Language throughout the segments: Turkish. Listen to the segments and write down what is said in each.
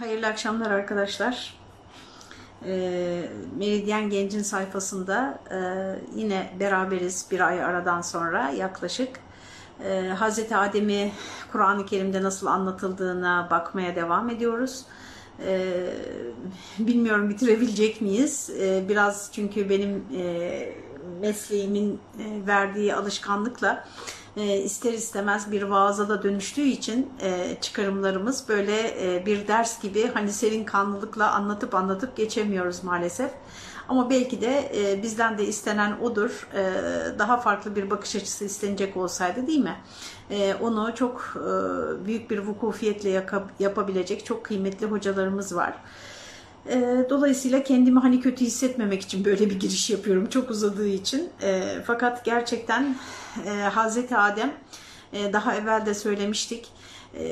Hayırlı akşamlar arkadaşlar. Ee, Meridyen Genc'in sayfasında e, yine beraberiz bir ay aradan sonra yaklaşık. Ee, Hazreti Adem'i Kur'an-ı Kerim'de nasıl anlatıldığına bakmaya devam ediyoruz. Ee, bilmiyorum bitirebilecek miyiz? Ee, biraz çünkü benim e, mesleğimin e, verdiği alışkanlıkla e, ister istemez bir vaaza da dönüştüğü için e, çıkarımlarımız böyle e, bir ders gibi hani serin kanlılıkla anlatıp anlatıp geçemiyoruz maalesef. Ama belki de e, bizden de istenen odur. E, daha farklı bir bakış açısı istenecek olsaydı değil mi? E, onu çok e, büyük bir vukufiyetle yapabilecek çok kıymetli hocalarımız var. E, dolayısıyla kendimi hani kötü hissetmemek için böyle bir giriş yapıyorum çok uzadığı için. E, fakat gerçekten e, Hazreti Adem e, daha evvel de söylemiştik e,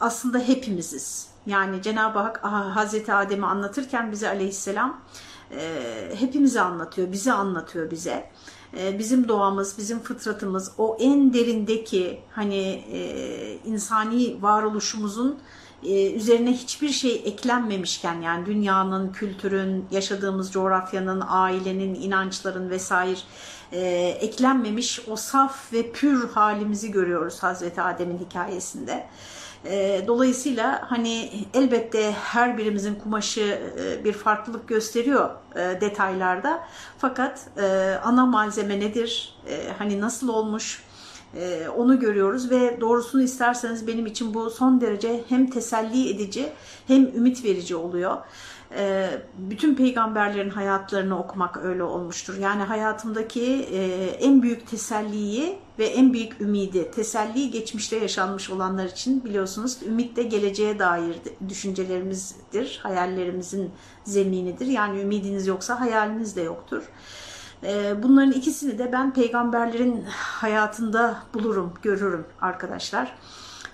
aslında hepimiziz. Yani Cenab-ı Hak Hazreti Adem'i anlatırken bize aleyhisselam e, hepimizi anlatıyor, bizi anlatıyor bize. E, bizim doğamız, bizim fıtratımız o en derindeki hani e, insani varoluşumuzun e, üzerine hiçbir şey eklenmemişken yani dünyanın, kültürün, yaşadığımız coğrafyanın, ailenin, inançların vesaire e, eklenmemiş o saf ve pür halimizi görüyoruz Hazreti Adem'in hikayesinde. E, dolayısıyla hani elbette her birimizin kumaşı e, bir farklılık gösteriyor e, detaylarda. Fakat e, ana malzeme nedir? E, hani nasıl olmuş? Ee, onu görüyoruz ve doğrusunu isterseniz benim için bu son derece hem teselli edici hem ümit verici oluyor. Ee, bütün peygamberlerin hayatlarını okumak öyle olmuştur. Yani hayatımdaki e, en büyük teselliyi ve en büyük ümidi, teselli geçmişte yaşanmış olanlar için biliyorsunuz ümit de geleceğe dair düşüncelerimizdir, hayallerimizin zeminidir. Yani ümidiniz yoksa hayaliniz de yoktur. Ee, bunların ikisini de ben peygamberlerin hayatında bulurum, görürüm arkadaşlar.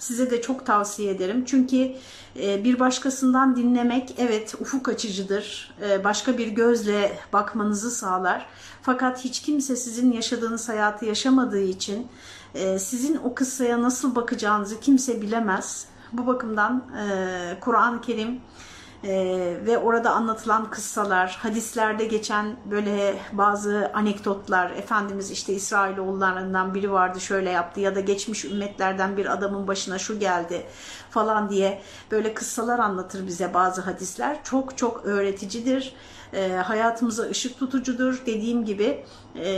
Size de çok tavsiye ederim. Çünkü e, bir başkasından dinlemek evet ufuk açıcıdır. E, başka bir gözle bakmanızı sağlar. Fakat hiç kimse sizin yaşadığınız hayatı yaşamadığı için e, sizin o kıssaya nasıl bakacağınızı kimse bilemez. Bu bakımdan Kur'an-ı Kerim ee, ve orada anlatılan kıssalar, hadislerde geçen böyle bazı anekdotlar, Efendimiz işte İsrailoğullarından biri vardı şöyle yaptı ya da geçmiş ümmetlerden bir adamın başına şu geldi falan diye böyle kıssalar anlatır bize bazı hadisler. Çok çok öğreticidir e, hayatımıza ışık tutucudur. Dediğim gibi e,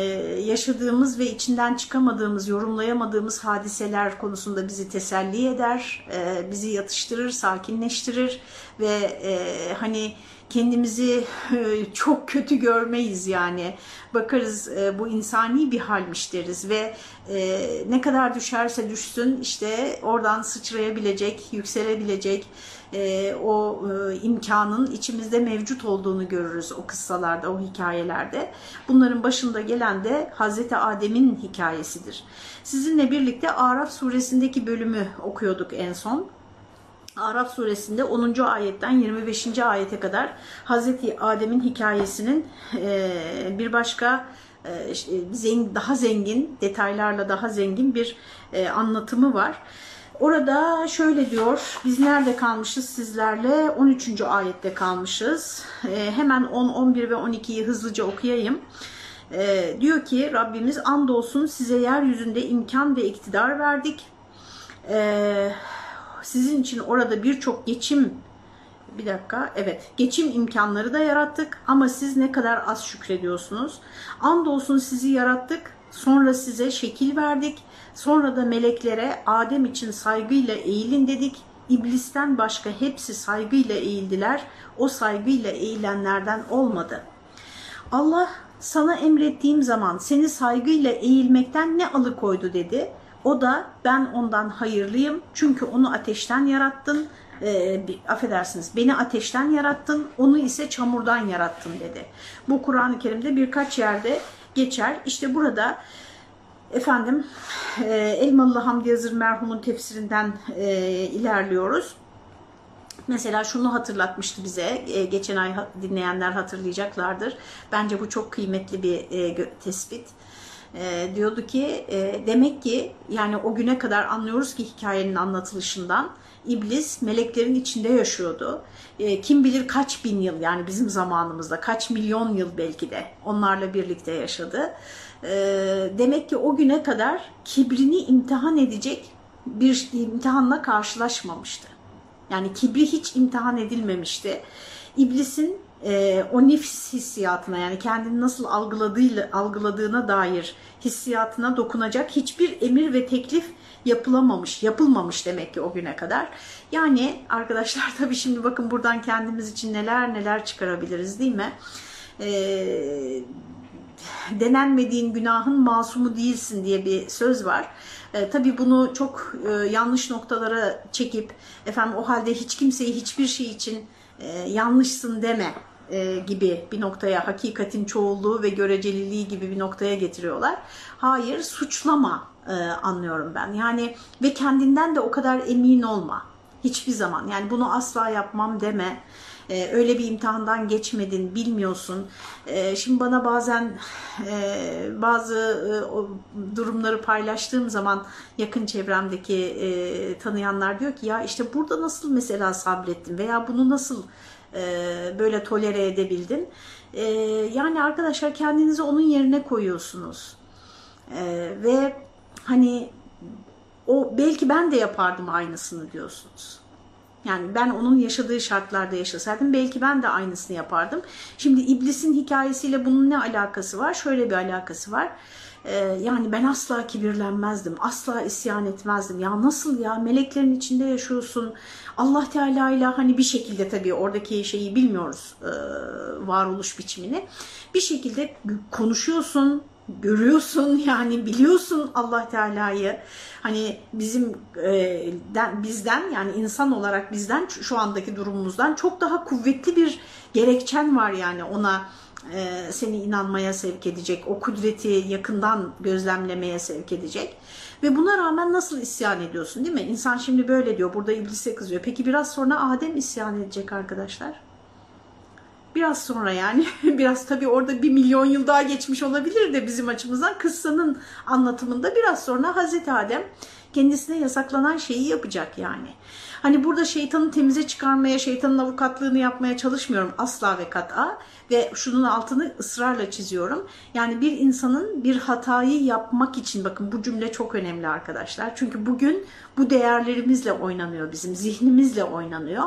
yaşadığımız ve içinden çıkamadığımız, yorumlayamadığımız hadiseler konusunda bizi teselli eder, e, bizi yatıştırır, sakinleştirir ve hani kendimizi çok kötü görmeyiz yani. Bakarız bu insani bir halmiş deriz ve ne kadar düşerse düşsün işte oradan sıçrayabilecek, yükselebilecek o imkanın içimizde mevcut olduğunu görürüz o kıssalarda, o hikayelerde. Bunların başında gelen de Hazreti Adem'in hikayesidir. Sizinle birlikte Araf suresindeki bölümü okuyorduk en son. Araf suresinde 10. ayetten 25. ayete kadar Hazreti Adem'in hikayesinin e, bir başka e, daha zengin detaylarla daha zengin bir e, anlatımı var. Orada şöyle diyor, biz nerede kalmışız sizlerle? 13. ayette kalmışız. Hemen 10, 11 ve 12'yi hızlıca okuyayım. Diyor ki Rabbimiz andolsun size yeryüzünde imkan ve iktidar verdik. Eee sizin için orada birçok geçim bir dakika evet geçim imkanları da yarattık ama siz ne kadar az şükrediyorsunuz. Andolsun sizi yarattık sonra size şekil verdik sonra da meleklere Adem için saygıyla eğilin dedik. İblisten başka hepsi saygıyla eğildiler. O saygıyla eğilenlerden olmadı. Allah sana emrettiğim zaman seni saygıyla eğilmekten ne alıkoydu dedi. O da ben ondan hayırlıyım çünkü onu ateşten yarattın. E, affedersiniz beni ateşten yarattın onu ise çamurdan yarattın dedi. Bu Kur'an-ı Kerim'de birkaç yerde geçer. İşte burada efendim e, Elmalı Hamdi Yazır merhumun tefsirinden e, ilerliyoruz. Mesela şunu hatırlatmıştı bize, e, geçen ay dinleyenler hatırlayacaklardır. Bence bu çok kıymetli bir e, tespit e, diyordu ki e, demek ki yani o güne kadar anlıyoruz ki hikayenin anlatılışından iblis meleklerin içinde yaşıyordu. E, kim bilir kaç bin yıl yani bizim zamanımızda kaç milyon yıl belki de onlarla birlikte yaşadı. E, demek ki o güne kadar kibrini imtihan edecek bir imtihanla karşılaşmamıştı. Yani kibri hiç imtihan edilmemişti. İblisin e, o nefis hissiyatına yani kendini nasıl algıladığıyla, algıladığına dair hissiyatına dokunacak hiçbir emir ve teklif yapılamamış, yapılmamış demek ki o güne kadar. Yani arkadaşlar tabii şimdi bakın buradan kendimiz için neler neler çıkarabiliriz değil mi? E, denenmediğin günahın masumu değilsin diye bir söz var. E, tabii bunu çok e, yanlış noktalara çekip efendim o halde hiç kimseyi hiçbir şey için e, yanlışsın deme e, gibi bir noktaya hakikatin çoğulluğu ve göreceliliği gibi bir noktaya getiriyorlar. Hayır suçlama e, anlıyorum ben. Yani ve kendinden de o kadar emin olma. Hiçbir zaman yani bunu asla yapmam deme. Ee, öyle bir imtihandan geçmedin, bilmiyorsun. Ee, şimdi bana bazen e, bazı e, durumları paylaştığım zaman yakın çevremdeki e, tanıyanlar diyor ki ya işte burada nasıl mesela sabrettin veya bunu nasıl e, böyle tolere edebildin? E, yani arkadaşlar kendinizi onun yerine koyuyorsunuz. E, ve hani o belki ben de yapardım aynısını diyorsunuz. Yani ben onun yaşadığı şartlarda yaşasaydım belki ben de aynısını yapardım. Şimdi iblisin hikayesiyle bunun ne alakası var? Şöyle bir alakası var. Ee, yani ben asla kibirlenmezdim, asla isyan etmezdim. Ya nasıl ya meleklerin içinde yaşıyorsun. Allah Teala ile hani bir şekilde tabii oradaki şeyi bilmiyoruz e, varoluş biçimini. Bir şekilde konuşuyorsun, görüyorsun yani biliyorsun Allah Teala'yı. Hani bizim e, den, bizden yani insan olarak bizden şu andaki durumumuzdan çok daha kuvvetli bir gerekçen var yani ona e, seni inanmaya sevk edecek o kudreti yakından gözlemlemeye sevk edecek. Ve buna rağmen nasıl isyan ediyorsun değil mi? İnsan şimdi böyle diyor burada iblise kızıyor. Peki biraz sonra Adem isyan edecek arkadaşlar biraz sonra yani biraz tabii orada bir milyon yıl daha geçmiş olabilir de bizim açımızdan kıssanın anlatımında biraz sonra Hazreti Adem kendisine yasaklanan şeyi yapacak yani. Hani burada şeytanı temize çıkarmaya, şeytanın avukatlığını yapmaya çalışmıyorum asla ve kat'a ve şunun altını ısrarla çiziyorum. Yani bir insanın bir hatayı yapmak için bakın bu cümle çok önemli arkadaşlar. Çünkü bugün bu değerlerimizle oynanıyor bizim zihnimizle oynanıyor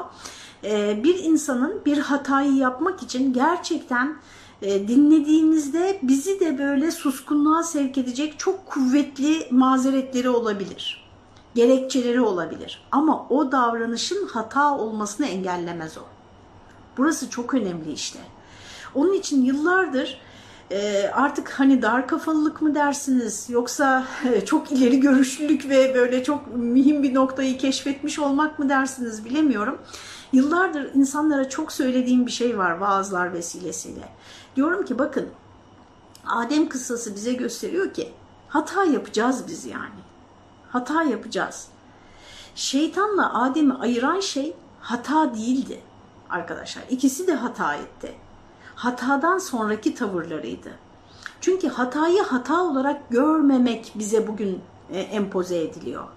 ee, bir insanın bir hatayı yapmak için gerçekten e, dinlediğimizde bizi de böyle suskunluğa sevk edecek çok kuvvetli mazeretleri olabilir. Gerekçeleri olabilir. Ama o davranışın hata olmasını engellemez o. Burası çok önemli işte. Onun için yıllardır e, artık hani dar kafalılık mı dersiniz yoksa e, çok ileri görüşlülük ve böyle çok mühim bir noktayı keşfetmiş olmak mı dersiniz bilemiyorum. Yıllardır insanlara çok söylediğim bir şey var vaazlar vesilesiyle. Diyorum ki bakın Adem kıssası bize gösteriyor ki hata yapacağız biz yani. Hata yapacağız. Şeytanla Adem'i ayıran şey hata değildi arkadaşlar. İkisi de hata etti. Hatadan sonraki tavırlarıydı. Çünkü hatayı hata olarak görmemek bize bugün e, empoze ediliyor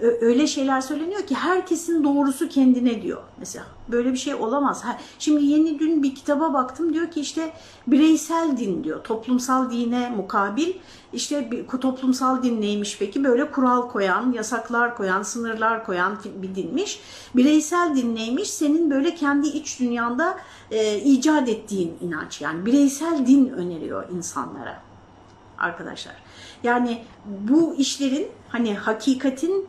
öyle şeyler söyleniyor ki herkesin doğrusu kendine diyor. Mesela böyle bir şey olamaz. Şimdi yeni dün bir kitaba baktım diyor ki işte bireysel din diyor. Toplumsal dine mukabil işte bir, toplumsal din neymiş peki? Böyle kural koyan, yasaklar koyan, sınırlar koyan bir dinmiş. Bireysel din neymiş? Senin böyle kendi iç dünyanda e, icat ettiğin inanç. Yani bireysel din öneriyor insanlara arkadaşlar. Yani bu işlerin hani hakikatin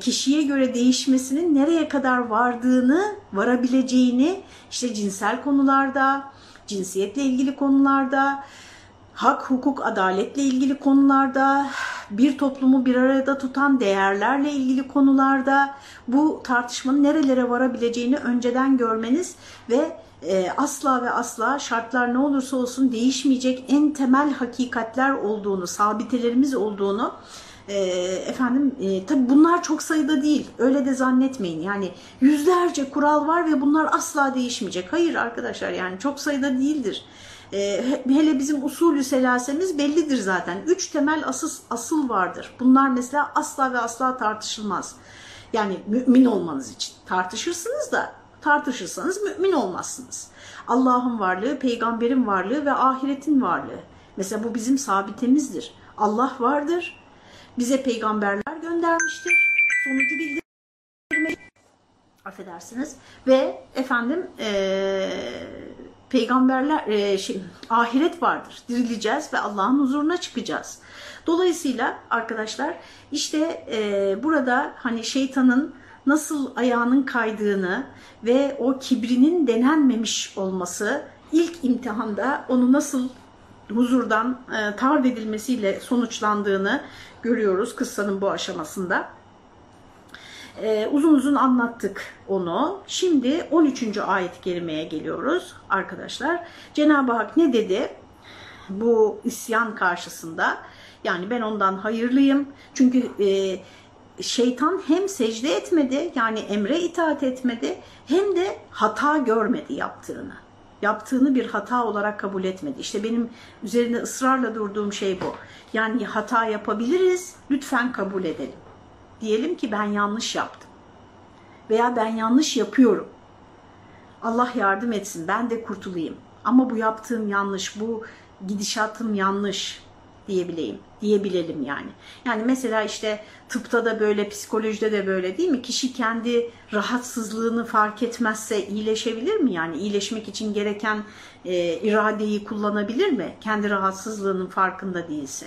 kişiye göre değişmesinin nereye kadar vardığını, varabileceğini işte cinsel konularda, cinsiyetle ilgili konularda, hak, hukuk, adaletle ilgili konularda, bir toplumu bir arada tutan değerlerle ilgili konularda bu tartışmanın nerelere varabileceğini önceden görmeniz ve e, asla ve asla şartlar ne olursa olsun değişmeyecek en temel hakikatler olduğunu, sabitelerimiz olduğunu e, efendim e, tabi bunlar çok sayıda değil öyle de zannetmeyin yani yüzlerce kural var ve bunlar asla değişmeyecek hayır arkadaşlar yani çok sayıda değildir e, hele bizim usulü selasemiz bellidir zaten üç temel asıl, asıl vardır bunlar mesela asla ve asla tartışılmaz Yani mümin olmanız için. Tartışırsınız da tartışırsanız mümin olmazsınız. Allah'ın varlığı, peygamberin varlığı ve ahiretin varlığı. Mesela bu bizim sabitemizdir. Allah vardır. Bize peygamberler göndermiştir. Sonucu bildirmek. Affedersiniz. Ve efendim ee, peygamberler e, şey, ahiret vardır. Dirileceğiz ve Allah'ın huzuruna çıkacağız. Dolayısıyla arkadaşlar işte e, burada hani şeytanın nasıl ayağının kaydığını ve o kibrinin denenmemiş olması ilk imtihanda onu nasıl huzurdan e, tard edilmesiyle sonuçlandığını görüyoruz kıssanın bu aşamasında. E, uzun uzun anlattık onu. Şimdi 13. ayet kerimeye geliyoruz arkadaşlar. Cenab-ı Hak ne dedi bu isyan karşısında? Yani ben ondan hayırlıyım. Çünkü e, şeytan hem secde etmedi yani emre itaat etmedi hem de hata görmedi yaptığını. Yaptığını bir hata olarak kabul etmedi. İşte benim üzerinde ısrarla durduğum şey bu. Yani hata yapabiliriz, lütfen kabul edelim. Diyelim ki ben yanlış yaptım veya ben yanlış yapıyorum. Allah yardım etsin, ben de kurtulayım. Ama bu yaptığım yanlış, bu gidişatım yanlış diyebileyim, diyebilelim yani. Yani mesela işte tıpta da böyle, psikolojide de böyle değil mi? Kişi kendi rahatsızlığını fark etmezse iyileşebilir mi? Yani iyileşmek için gereken e, iradeyi kullanabilir mi? Kendi rahatsızlığının farkında değilse.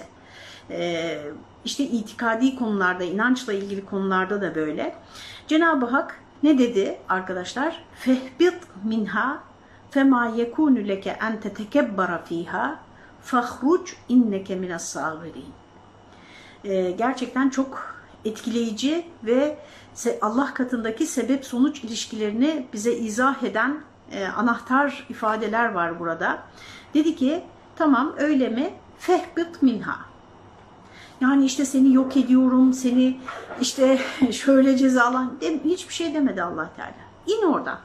E, işte itikadi konularda, inançla ilgili konularda da böyle. Cenab-ı Hak ne dedi arkadaşlar? Fehbit minha fema yekunu leke en tetekebbara fiha fahruc inneke minas sagirin. Ee, gerçekten çok etkileyici ve Allah katındaki sebep sonuç ilişkilerini bize izah eden e, anahtar ifadeler var burada. Dedi ki tamam öyle mi? Fehbit minha. Yani işte seni yok ediyorum, seni işte şöyle cezalan hiçbir şey demedi Allah Teala. İn oradan.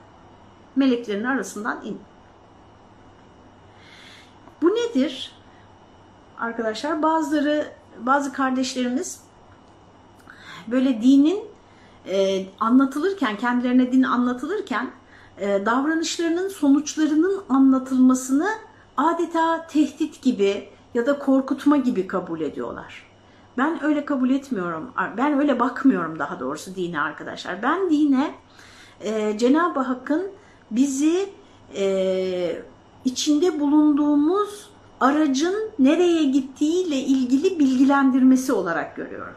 Meleklerin arasından in. Bu nedir? Arkadaşlar bazıları, bazı kardeşlerimiz böyle dinin e, anlatılırken, kendilerine din anlatılırken e, davranışlarının sonuçlarının anlatılmasını adeta tehdit gibi ya da korkutma gibi kabul ediyorlar. Ben öyle kabul etmiyorum. Ben öyle bakmıyorum daha doğrusu dine arkadaşlar. Ben dine e, Cenab-ı Hakk'ın bizi e, içinde bulunduğumuz aracın nereye gittiğiyle ilgili bilgilendirmesi olarak görüyorum.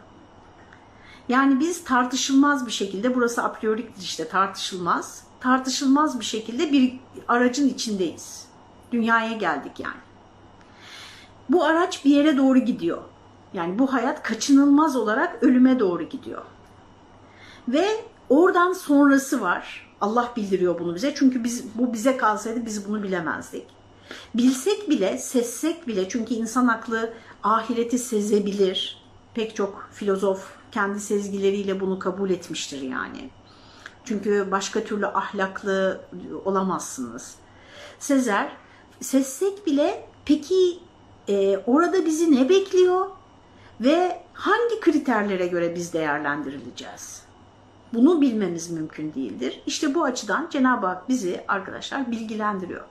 Yani biz tartışılmaz bir şekilde, burası a prioriktir işte tartışılmaz, tartışılmaz bir şekilde bir aracın içindeyiz. Dünyaya geldik yani. Bu araç bir yere doğru gidiyor. Yani bu hayat kaçınılmaz olarak ölüme doğru gidiyor. Ve oradan sonrası var. Allah bildiriyor bunu bize. Çünkü biz bu bize kalsaydı biz bunu bilemezdik. Bilsek bile, sezsek bile çünkü insan aklı ahireti sezebilir. Pek çok filozof kendi sezgileriyle bunu kabul etmiştir yani. Çünkü başka türlü ahlaklı olamazsınız. Sezer, sezsek bile peki e, orada bizi ne bekliyor ve hangi kriterlere göre biz değerlendirileceğiz? Bunu bilmemiz mümkün değildir. İşte bu açıdan Cenab-ı Hak bizi arkadaşlar bilgilendiriyor.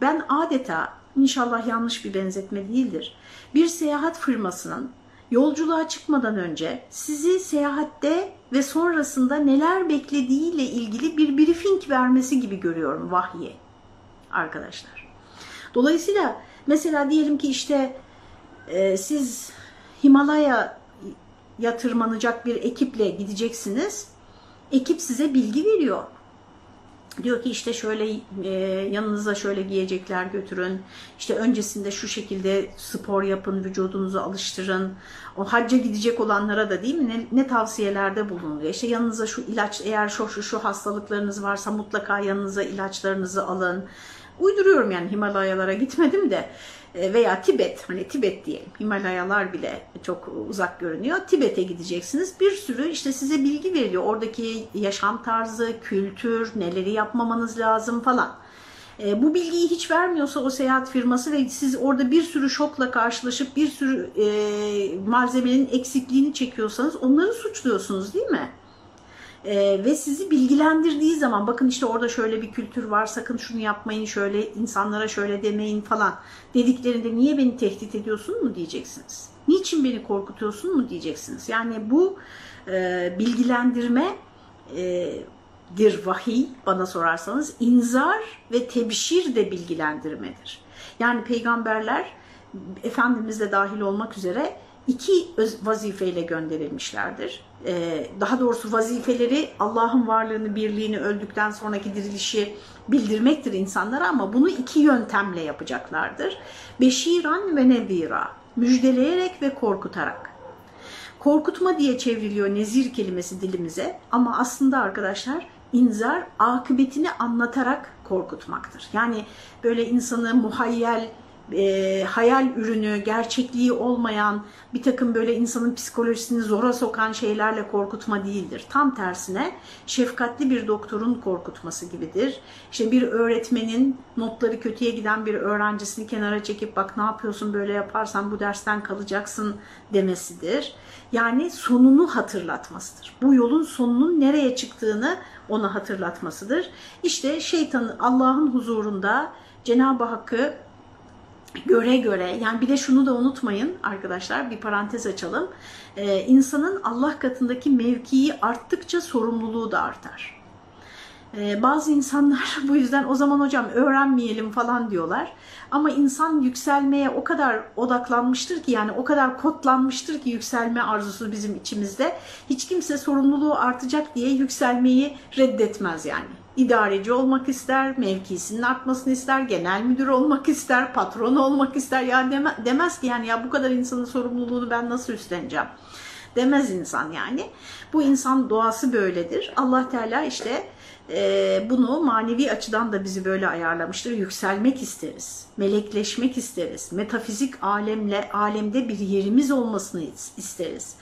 Ben adeta inşallah yanlış bir benzetme değildir. Bir seyahat firmasının yolculuğa çıkmadan önce sizi seyahatte ve sonrasında neler beklediğiyle ilgili bir briefing vermesi gibi görüyorum vahyi arkadaşlar. Dolayısıyla mesela diyelim ki işte e, siz Himalaya tırmanacak bir ekiple gideceksiniz. Ekip size bilgi veriyor. Diyor ki işte şöyle e, yanınıza şöyle giyecekler götürün. İşte öncesinde şu şekilde spor yapın, vücudunuzu alıştırın. O hacca gidecek olanlara da değil mi ne, ne tavsiyelerde bulunuyor. İşte yanınıza şu ilaç eğer şu, şu şu hastalıklarınız varsa mutlaka yanınıza ilaçlarınızı alın. Uyduruyorum yani Himalayalara gitmedim de veya Tibet, hani Tibet diyelim, Himalayalar bile çok uzak görünüyor. Tibet'e gideceksiniz. Bir sürü işte size bilgi veriyor. Oradaki yaşam tarzı, kültür, neleri yapmamanız lazım falan. E, bu bilgiyi hiç vermiyorsa o seyahat firması ve siz orada bir sürü şokla karşılaşıp bir sürü e, malzemenin eksikliğini çekiyorsanız onları suçluyorsunuz değil mi? Ee, ve sizi bilgilendirdiği zaman bakın işte orada şöyle bir kültür var sakın şunu yapmayın şöyle insanlara şöyle demeyin falan dediklerinde niye beni tehdit ediyorsun mu diyeceksiniz. Niçin beni korkutuyorsun mu diyeceksiniz. Yani bu e, bilgilendirme e, dir vahiy bana sorarsanız inzar ve tebşir de bilgilendirmedir. Yani peygamberler Efendimiz de dahil olmak üzere iki vazifeyle gönderilmişlerdir. Ee, daha doğrusu vazifeleri Allah'ın varlığını, birliğini, öldükten sonraki dirilişi bildirmektir insanlara ama bunu iki yöntemle yapacaklardır. Beşiran ve nevira, müjdeleyerek ve korkutarak. Korkutma diye çevriliyor nezir kelimesi dilimize ama aslında arkadaşlar inzar akıbetini anlatarak korkutmaktır. Yani böyle insanı muhayyel, e, hayal ürünü, gerçekliği olmayan bir takım böyle insanın psikolojisini zora sokan şeylerle korkutma değildir. Tam tersine şefkatli bir doktorun korkutması gibidir. İşte bir öğretmenin notları kötüye giden bir öğrencisini kenara çekip bak ne yapıyorsun böyle yaparsan bu dersten kalacaksın demesidir. Yani sonunu hatırlatmasıdır. Bu yolun sonunun nereye çıktığını ona hatırlatmasıdır. İşte şeytanın Allah'ın huzurunda Cenab-ı Hakk'ı göre göre yani bir de şunu da unutmayın arkadaşlar bir parantez açalım. Ee, insanın Allah katındaki mevkii arttıkça sorumluluğu da artar. Ee, bazı insanlar bu yüzden o zaman hocam öğrenmeyelim falan diyorlar. Ama insan yükselmeye o kadar odaklanmıştır ki yani o kadar kodlanmıştır ki yükselme arzusu bizim içimizde. Hiç kimse sorumluluğu artacak diye yükselmeyi reddetmez yani idareci olmak ister, mevkisinin artmasını ister, genel müdür olmak ister, patron olmak ister. Ya deme, demez ki yani ya bu kadar insanın sorumluluğunu ben nasıl üstleneceğim? Demez insan yani. Bu insan doğası böyledir. Allah Teala işte e, bunu manevi açıdan da bizi böyle ayarlamıştır. Yükselmek isteriz, melekleşmek isteriz, metafizik alemle alemde bir yerimiz olmasını isteriz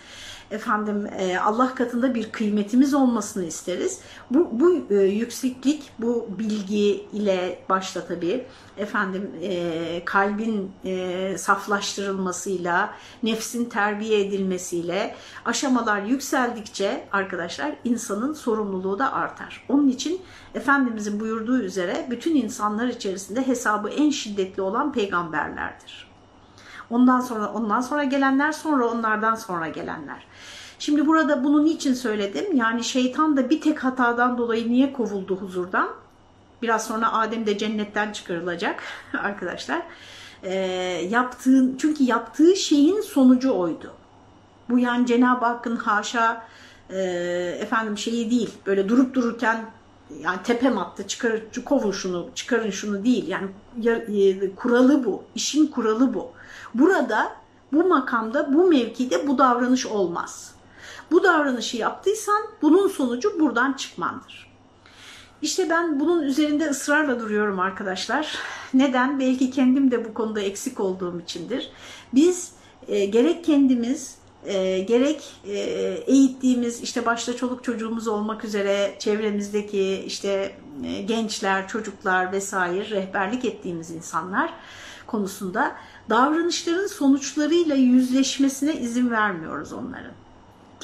efendim e, Allah katında bir kıymetimiz olmasını isteriz. Bu, bu e, yükseklik, bu bilgi ile başta tabii efendim e, kalbin e, saflaştırılmasıyla, nefsin terbiye edilmesiyle aşamalar yükseldikçe arkadaşlar insanın sorumluluğu da artar. Onun için Efendimizin buyurduğu üzere bütün insanlar içerisinde hesabı en şiddetli olan peygamberlerdir. Ondan sonra ondan sonra gelenler sonra onlardan sonra gelenler. Şimdi burada bunu niçin söyledim? Yani şeytan da bir tek hatadan dolayı niye kovuldu huzurdan? Biraz sonra Adem de cennetten çıkarılacak arkadaşlar. Ee, yaptığın, çünkü yaptığı şeyin sonucu oydu. Bu yani Cenab-ı Hakk'ın haşa e, efendim şeyi değil. Böyle durup dururken yani tepem attı çıkar, kovun şunu çıkarın şunu değil. Yani e, kuralı bu. işin kuralı bu. Burada bu makamda bu mevkide bu davranış olmaz. Bu davranışı yaptıysan bunun sonucu buradan çıkmandır. İşte ben bunun üzerinde ısrarla duruyorum arkadaşlar. Neden? Belki kendim de bu konuda eksik olduğum içindir. Biz e, gerek kendimiz e, gerek e, eğittiğimiz işte başta çoluk çocuğumuz olmak üzere çevremizdeki işte e, gençler, çocuklar vesaire rehberlik ettiğimiz insanlar konusunda davranışların sonuçlarıyla yüzleşmesine izin vermiyoruz onların.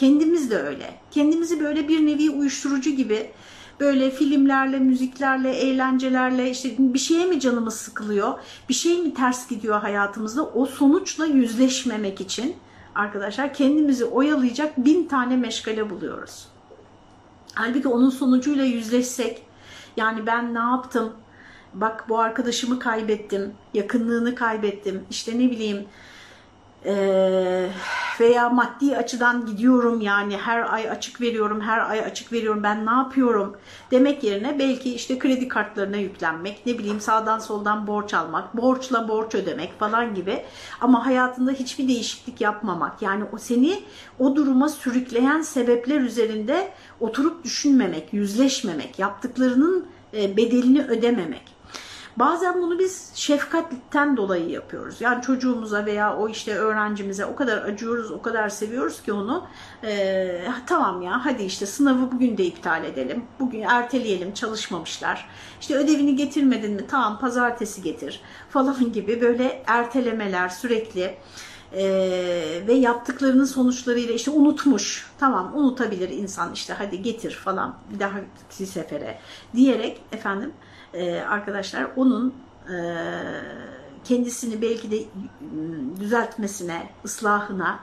Kendimiz de öyle. Kendimizi böyle bir nevi uyuşturucu gibi böyle filmlerle, müziklerle, eğlencelerle işte bir şeye mi canımız sıkılıyor, bir şey mi ters gidiyor hayatımızda o sonuçla yüzleşmemek için arkadaşlar kendimizi oyalayacak bin tane meşgale buluyoruz. Halbuki onun sonucuyla yüzleşsek yani ben ne yaptım, bak bu arkadaşımı kaybettim, yakınlığını kaybettim, işte ne bileyim ee, veya maddi açıdan gidiyorum yani her ay açık veriyorum, her ay açık veriyorum ben ne yapıyorum demek yerine belki işte kredi kartlarına yüklenmek, ne bileyim sağdan soldan borç almak, borçla borç ödemek falan gibi ama hayatında hiçbir değişiklik yapmamak yani o seni o duruma sürükleyen sebepler üzerinde oturup düşünmemek, yüzleşmemek, yaptıklarının e, bedelini ödememek. Bazen bunu biz şefkatten dolayı yapıyoruz. Yani çocuğumuza veya o işte öğrencimize o kadar acıyoruz, o kadar seviyoruz ki onu. E, tamam ya hadi işte sınavı bugün de iptal edelim. Bugün erteleyelim çalışmamışlar. İşte ödevini getirmedin mi tamam pazartesi getir falan gibi böyle ertelemeler sürekli e, ve yaptıklarının sonuçlarıyla işte unutmuş. Tamam unutabilir insan işte hadi getir falan bir dahaki sefere diyerek efendim e, arkadaşlar onun e, kendisini belki de düzeltmesine, ıslahına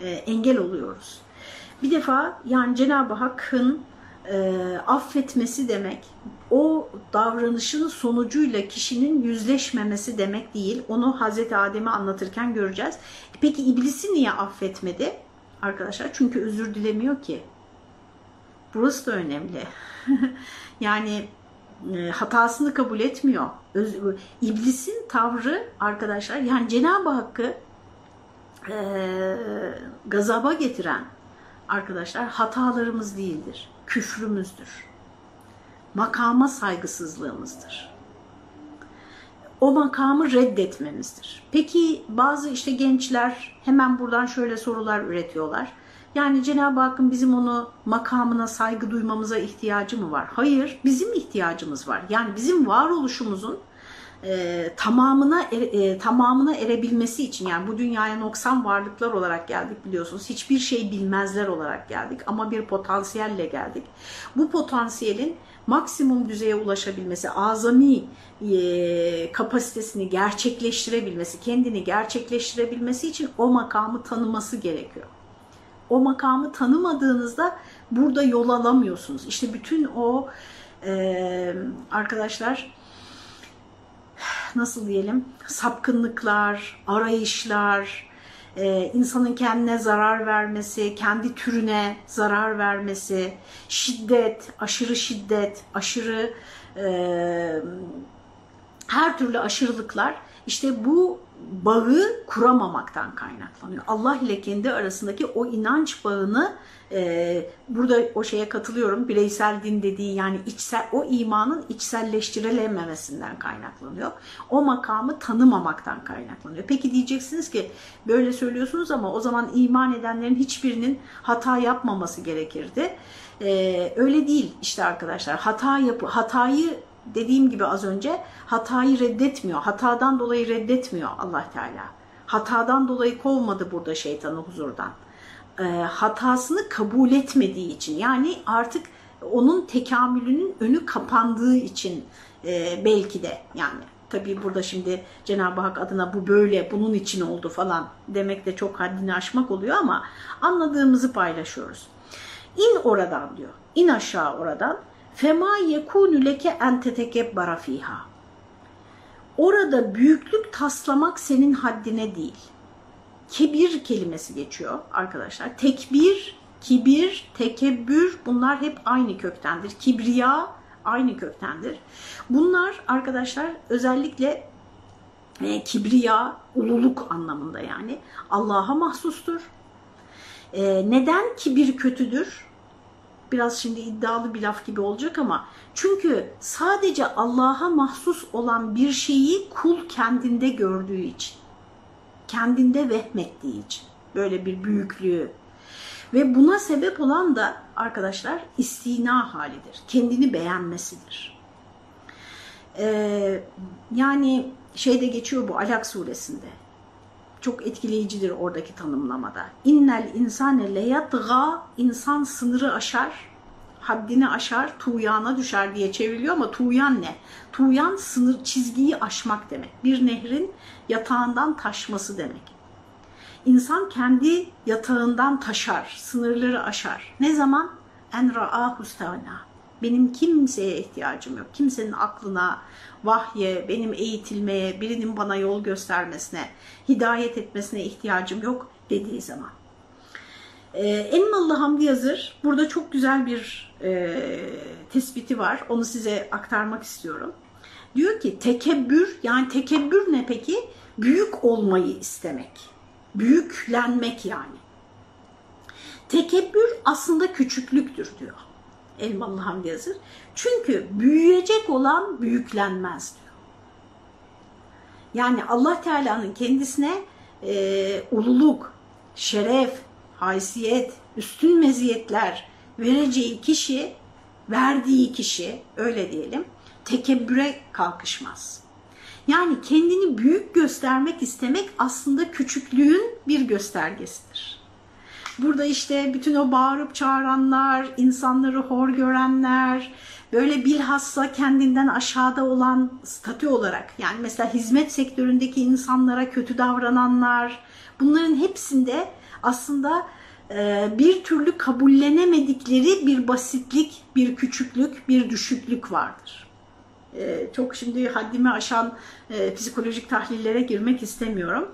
e, engel oluyoruz. Bir defa yani Cenab-ı Hakk'ın affetmesi demek o davranışın sonucuyla kişinin yüzleşmemesi demek değil. Onu Hazreti Adem'e anlatırken göreceğiz. Peki iblisi niye affetmedi? Arkadaşlar çünkü özür dilemiyor ki. Burası da önemli. yani hatasını kabul etmiyor. Öz, iblisin tavrı arkadaşlar yani Cenab-ı Hakk'ı e, gazaba getiren arkadaşlar hatalarımız değildir. Küfrümüzdür. Makama saygısızlığımızdır. O makamı reddetmemizdir. Peki bazı işte gençler hemen buradan şöyle sorular üretiyorlar. Yani Cenab-ı Hakk'ın bizim onu makamına saygı duymamıza ihtiyacı mı var? Hayır, bizim ihtiyacımız var. Yani bizim varoluşumuzun e, tamamına er, e, tamamına erebilmesi için yani bu dünyaya noksan varlıklar olarak geldik biliyorsunuz. Hiçbir şey bilmezler olarak geldik ama bir potansiyelle geldik. Bu potansiyelin maksimum düzeye ulaşabilmesi, azami e, kapasitesini gerçekleştirebilmesi, kendini gerçekleştirebilmesi için o makamı tanıması gerekiyor. O makamı tanımadığınızda burada yol alamıyorsunuz. İşte bütün o e, arkadaşlar nasıl diyelim sapkınlıklar, arayışlar, e, insanın kendine zarar vermesi, kendi türüne zarar vermesi, şiddet, aşırı şiddet, aşırı e, her türlü aşırılıklar işte bu bağı kuramamaktan kaynaklanıyor. Allah ile kendi arasındaki o inanç bağını e, burada o şeye katılıyorum. Bireysel din dediği yani içsel o imanın içselleştirilememesinden kaynaklanıyor. O makamı tanımamaktan kaynaklanıyor. Peki diyeceksiniz ki böyle söylüyorsunuz ama o zaman iman edenlerin hiçbirinin hata yapmaması gerekirdi. E, öyle değil işte arkadaşlar. Hata yapı hatayı dediğim gibi az önce hatayı reddetmiyor. Hatadan dolayı reddetmiyor Allah Teala. Hatadan dolayı kovmadı burada şeytanı huzurdan. E, hatasını kabul etmediği için yani artık onun tekamülünün önü kapandığı için e, belki de yani tabii burada şimdi Cenab-ı Hak adına bu böyle bunun için oldu falan demek de çok haddini aşmak oluyor ama anladığımızı paylaşıyoruz. İn oradan diyor. İn aşağı oradan Fema yekunu leke en tetekebbara. Orada büyüklük taslamak senin haddine değil. Kebir kelimesi geçiyor arkadaşlar. Tekbir, kibir, tekebbür bunlar hep aynı köktendir. Kibriya aynı köktendir. Bunlar arkadaşlar özellikle e, kibriya, ululuk anlamında yani Allah'a mahsustur. E, neden kibir kötüdür? Biraz şimdi iddialı bir laf gibi olacak ama çünkü sadece Allah'a mahsus olan bir şeyi kul kendinde gördüğü için, kendinde vehmettiği için böyle bir büyüklüğü ve buna sebep olan da arkadaşlar istina halidir, kendini beğenmesidir. Ee, yani şeyde geçiyor bu Alak suresinde çok etkileyicidir oradaki tanımlamada. İnnel insane leyatga insan sınırı aşar, haddini aşar, tuğyana düşer diye çevriliyor ama tuğyan ne? Tuğyan sınır çizgiyi aşmak demek. Bir nehrin yatağından taşması demek. İnsan kendi yatağından taşar, sınırları aşar. Ne zaman? En ra'ahu benim kimseye ihtiyacım yok. Kimsenin aklına, vahye, benim eğitilmeye, birinin bana yol göstermesine, hidayet etmesine ihtiyacım yok dediği zaman. Ee, Elmalı Hamdi Yazır burada çok güzel bir e, tespiti var. Onu size aktarmak istiyorum. Diyor ki tekebbür yani tekebbür ne peki? Büyük olmayı istemek. Büyüklenmek yani. Tekebbür aslında küçüklüktür diyor. Elmalı Hamdi Yazır. Çünkü büyüyecek olan büyüklenmez diyor. Yani Allah Teala'nın kendisine e, ululuk, şeref, haysiyet, üstün meziyetler vereceği kişi, verdiği kişi öyle diyelim tekebbüre kalkışmaz. Yani kendini büyük göstermek istemek aslında küçüklüğün bir göstergesidir. Burada işte bütün o bağırıp çağıranlar, insanları hor görenler, böyle bilhassa kendinden aşağıda olan statü olarak yani mesela hizmet sektöründeki insanlara kötü davrananlar bunların hepsinde aslında e, bir türlü kabullenemedikleri bir basitlik, bir küçüklük, bir düşüklük vardır. E, çok şimdi haddimi aşan e, psikolojik tahlillere girmek istemiyorum.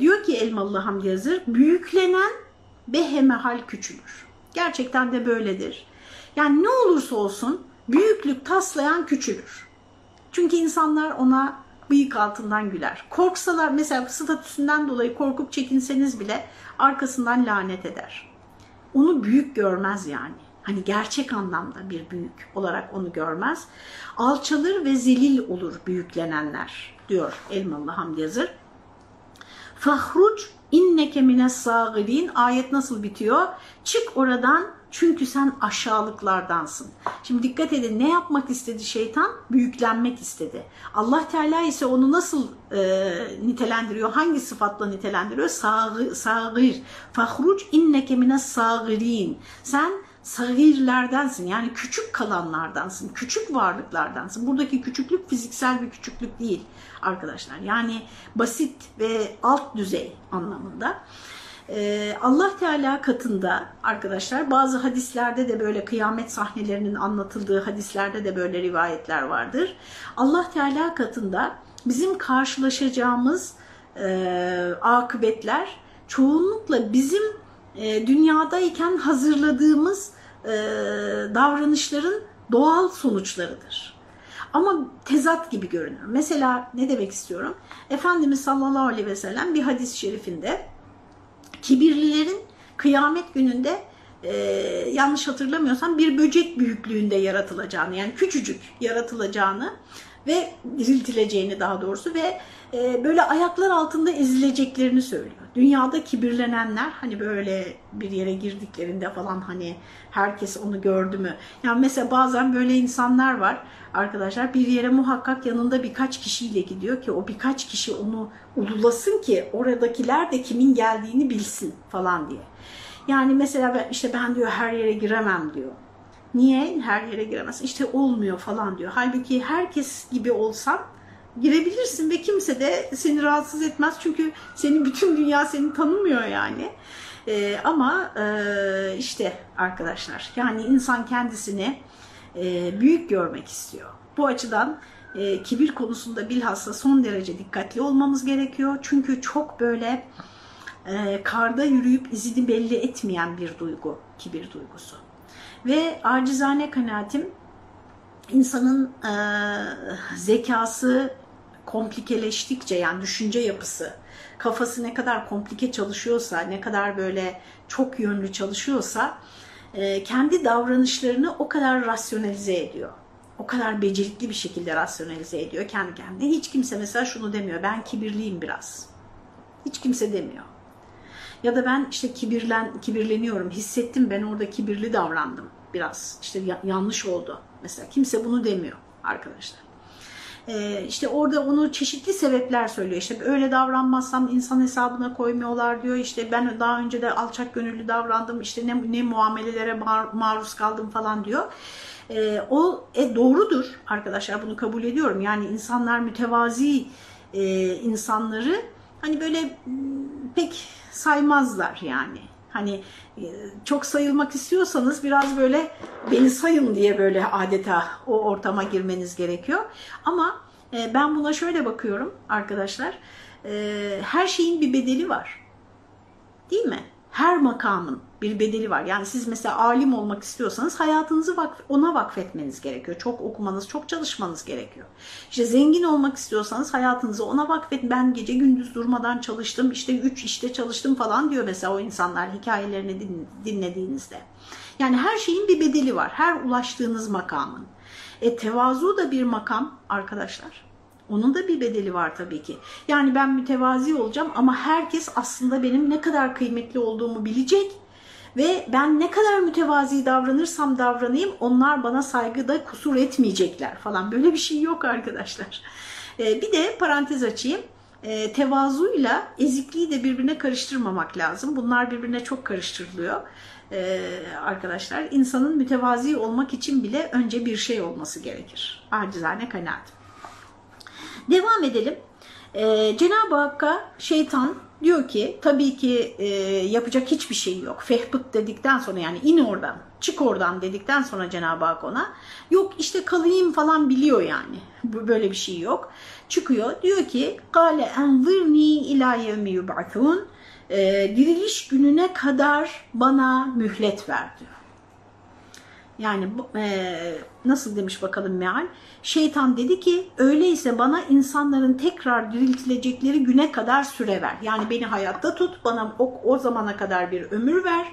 Diyor ki Elmalı Hamdi Yazır, büyüklenen behemehal küçülür. Gerçekten de böyledir. Yani ne olursa olsun büyüklük taslayan küçülür. Çünkü insanlar ona bıyık altından güler. Korksalar mesela statüsünden dolayı korkup çekinseniz bile arkasından lanet eder. Onu büyük görmez yani. Hani gerçek anlamda bir büyük olarak onu görmez. Alçalır ve zelil olur büyüklenenler diyor Elmalı Hamdi Yazır. Fahruc inneke mines sağirin ayet nasıl bitiyor? Çık oradan çünkü sen aşağılıklardansın. Şimdi dikkat edin ne yapmak istedi şeytan? Büyüklenmek istedi. Allah Teala ise onu nasıl e, nitelendiriyor? Hangi sıfatla nitelendiriyor? Sağır. Fahruc inneke mines sağirin. Sen sagirlerdensin yani küçük kalanlardansın, küçük varlıklardansın. Buradaki küçüklük fiziksel bir küçüklük değil arkadaşlar. Yani basit ve alt düzey anlamında. Ee, Allah Teala katında arkadaşlar bazı hadislerde de böyle kıyamet sahnelerinin anlatıldığı hadislerde de böyle rivayetler vardır. Allah Teala katında bizim karşılaşacağımız e, akıbetler çoğunlukla bizim e, dünyadayken hazırladığımız e, davranışların doğal sonuçlarıdır. Ama tezat gibi görünür. Mesela ne demek istiyorum? Efendimiz sallallahu aleyhi ve sellem bir hadis-i şerifinde kibirlilerin kıyamet gününde e, yanlış hatırlamıyorsam bir böcek büyüklüğünde yaratılacağını yani küçücük yaratılacağını ve diriltileceğini daha doğrusu ve e, böyle ayaklar altında ezileceklerini söylüyor. Dünyada kibirlenenler hani böyle bir yere girdiklerinde falan hani herkes onu gördü mü? Yani mesela bazen böyle insanlar var arkadaşlar bir yere muhakkak yanında birkaç kişiyle gidiyor ki o birkaç kişi onu ululasın ki oradakiler de kimin geldiğini bilsin falan diye. Yani mesela ben, işte ben diyor her yere giremem diyor. Niye her yere giremezsin? İşte olmuyor falan diyor. Halbuki herkes gibi olsan girebilirsin ve kimse de seni rahatsız etmez. Çünkü senin bütün dünya seni tanımıyor yani. Ee, ama e, işte arkadaşlar yani insan kendisini e, büyük görmek istiyor. Bu açıdan e, kibir konusunda bilhassa son derece dikkatli olmamız gerekiyor. Çünkü çok böyle e, karda yürüyüp izini belli etmeyen bir duygu kibir duygusu. Ve acizane kanaatim insanın e, zekası komplikeleştikçe yani düşünce yapısı, kafası ne kadar komplike çalışıyorsa, ne kadar böyle çok yönlü çalışıyorsa e, kendi davranışlarını o kadar rasyonalize ediyor. O kadar becerikli bir şekilde rasyonalize ediyor kendi kendine. Hiç kimse mesela şunu demiyor, ben kibirliyim biraz. Hiç kimse demiyor. Ya da ben işte kibirlen, kibirleniyorum, hissettim ben orada kibirli davrandım biraz. İşte yanlış oldu. Mesela kimse bunu demiyor arkadaşlar. Ee, işte orada onu çeşitli sebepler söylüyor. İşte öyle davranmazsam insan hesabına koymuyorlar diyor. İşte ben daha önce de alçak gönüllü davrandım. İşte ne, ne muamelelere mar maruz kaldım falan diyor. Ee, o e, doğrudur arkadaşlar bunu kabul ediyorum. Yani insanlar mütevazi e, insanları hani böyle pek saymazlar yani. Hani e, çok sayılmak istiyorsanız biraz böyle beni sayın diye böyle adeta o ortama girmeniz gerekiyor. Ama e, ben buna şöyle bakıyorum arkadaşlar. E, her şeyin bir bedeli var. Değil mi? Her makamın bir bedeli var. Yani siz mesela alim olmak istiyorsanız hayatınızı vakf ona vakfetmeniz gerekiyor. Çok okumanız, çok çalışmanız gerekiyor. İşte zengin olmak istiyorsanız hayatınızı ona vakfet. Ben gece gündüz durmadan çalıştım, işte üç işte çalıştım falan diyor mesela o insanlar hikayelerini dinlediğinizde. Yani her şeyin bir bedeli var. Her ulaştığınız makamın. E tevazu da bir makam arkadaşlar. Onun da bir bedeli var tabii ki. Yani ben mütevazi olacağım ama herkes aslında benim ne kadar kıymetli olduğumu bilecek ve ben ne kadar mütevazi davranırsam davranayım onlar bana saygıda kusur etmeyecekler falan. Böyle bir şey yok arkadaşlar. E, bir de parantez açayım. E, tevazuyla ezikliği de birbirine karıştırmamak lazım. Bunlar birbirine çok karıştırılıyor. E, arkadaşlar insanın mütevazi olmak için bile önce bir şey olması gerekir. Acizane kanaat. Devam edelim. E, Cenab-ı Hakk'a şeytan diyor ki tabii ki e, yapacak hiçbir şey yok. Fehbıt dedikten sonra yani in oradan çık oradan dedikten sonra Cenab-ı Hak ona yok işte kalayım falan biliyor yani böyle bir şey yok. Çıkıyor diyor ki gale enzirni ila yevmi yub'atun e, diriliş gününe kadar bana mühlet ver diyor. Yani e, nasıl demiş bakalım meal? Şeytan dedi ki öyleyse bana insanların tekrar diriltilecekleri güne kadar süre ver. Yani beni hayatta tut, bana o, o zamana kadar bir ömür ver.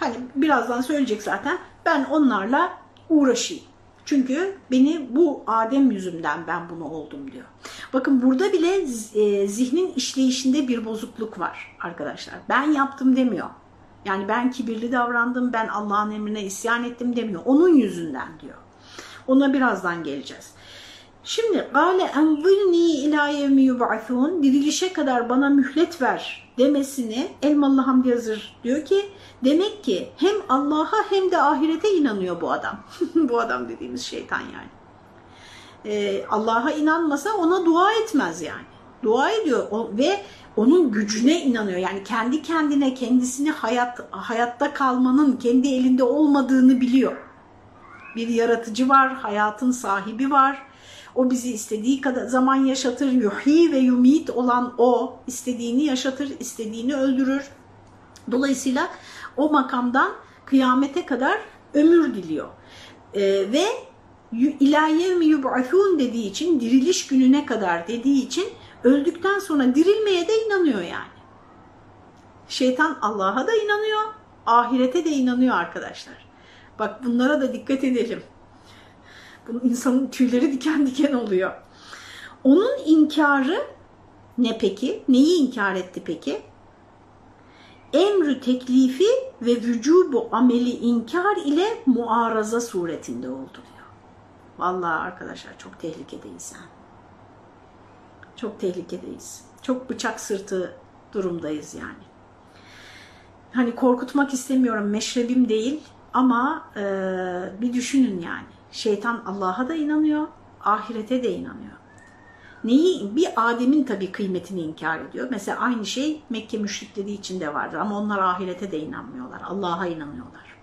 Hani birazdan söyleyecek zaten ben onlarla uğraşayım. Çünkü beni bu Adem yüzünden ben bunu oldum diyor. Bakın burada bile e, zihnin işleyişinde bir bozukluk var arkadaşlar. Ben yaptım demiyor. Yani ben kibirli davrandım, ben Allah'ın emrine isyan ettim demiyor. Onun yüzünden diyor. Ona birazdan geleceğiz. Şimdi gale enzirni ila yevmi yub'athun dirilişe kadar bana mühlet ver demesini Elmalı Hamdi Yazır diyor ki demek ki hem Allah'a hem de ahirete inanıyor bu adam. bu adam dediğimiz şeytan yani. Ee, Allah'a inanmasa ona dua etmez yani. Dua ediyor ve onun gücüne inanıyor. Yani kendi kendine kendisini hayat hayatta kalmanın kendi elinde olmadığını biliyor. Bir yaratıcı var, hayatın sahibi var. O bizi istediği kadar zaman yaşatır. Yuhi ve yumit olan o istediğini yaşatır, istediğini öldürür. Dolayısıyla o makamdan kıyamete kadar ömür diliyor. Ee, ve ilahiye mi yub'athun dediği için diriliş gününe kadar dediği için öldükten sonra dirilmeye de inanıyor yani. Şeytan Allah'a da inanıyor, ahirete de inanıyor arkadaşlar. Bak bunlara da dikkat edelim. Bunun insanın tüyleri diken diken oluyor. Onun inkarı ne peki? Neyi inkar etti peki? Emrü teklifi ve vücubu ameli inkar ile muaraza suretinde oldu diyor. Vallahi arkadaşlar çok tehlikedeyiz yani. Çok tehlikedeyiz. Çok bıçak sırtı durumdayız yani. Hani korkutmak istemiyorum, meşrebim değil ama e, bir düşünün yani. Şeytan Allah'a da inanıyor, ahirete de inanıyor. Neyi? Bir Adem'in tabii kıymetini inkar ediyor. Mesela aynı şey Mekke müşrikleri için de vardır ama onlar ahirete de inanmıyorlar, Allah'a inanıyorlar.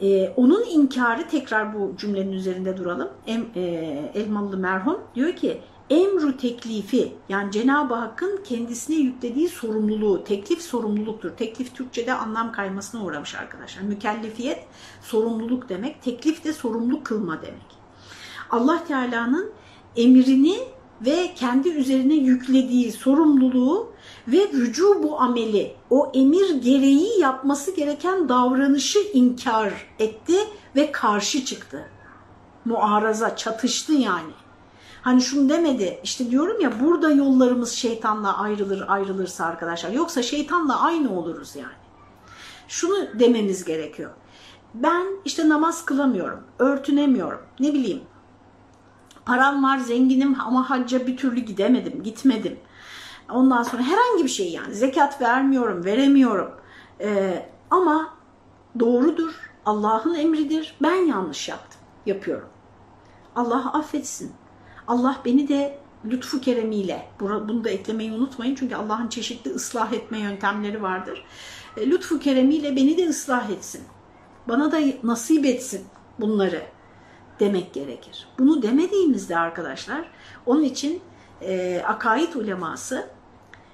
Ee, onun inkarı tekrar bu cümlenin üzerinde duralım. Em, e, Elmalı merhum diyor ki emru teklifi yani Cenab-ı Hakk'ın kendisine yüklediği sorumluluğu, teklif sorumluluktur. Teklif Türkçe'de anlam kaymasına uğramış arkadaşlar. Mükellefiyet sorumluluk demek, teklif de sorumlu kılma demek. Allah Teala'nın emrini ve kendi üzerine yüklediği sorumluluğu ve vücubu ameli, o emir gereği yapması gereken davranışı inkar etti ve karşı çıktı. Muaraza, çatıştı yani. Hani şunu demedi işte diyorum ya burada yollarımız şeytanla ayrılır ayrılırsa arkadaşlar yoksa şeytanla aynı oluruz yani. Şunu dememiz gerekiyor. Ben işte namaz kılamıyorum, örtünemiyorum, ne bileyim. Param var, zenginim ama hacca bir türlü gidemedim, gitmedim. Ondan sonra herhangi bir şey yani zekat vermiyorum, veremiyorum. Ee, ama doğrudur, Allah'ın emridir. Ben yanlış yaptım, yapıyorum. Allah affetsin. Allah beni de lütfu keremiyle, bunu da eklemeyi unutmayın çünkü Allah'ın çeşitli ıslah etme yöntemleri vardır. E, lütfu keremiyle beni de ıslah etsin. Bana da nasip etsin bunları demek gerekir. Bunu demediğimizde arkadaşlar onun için e, akaid uleması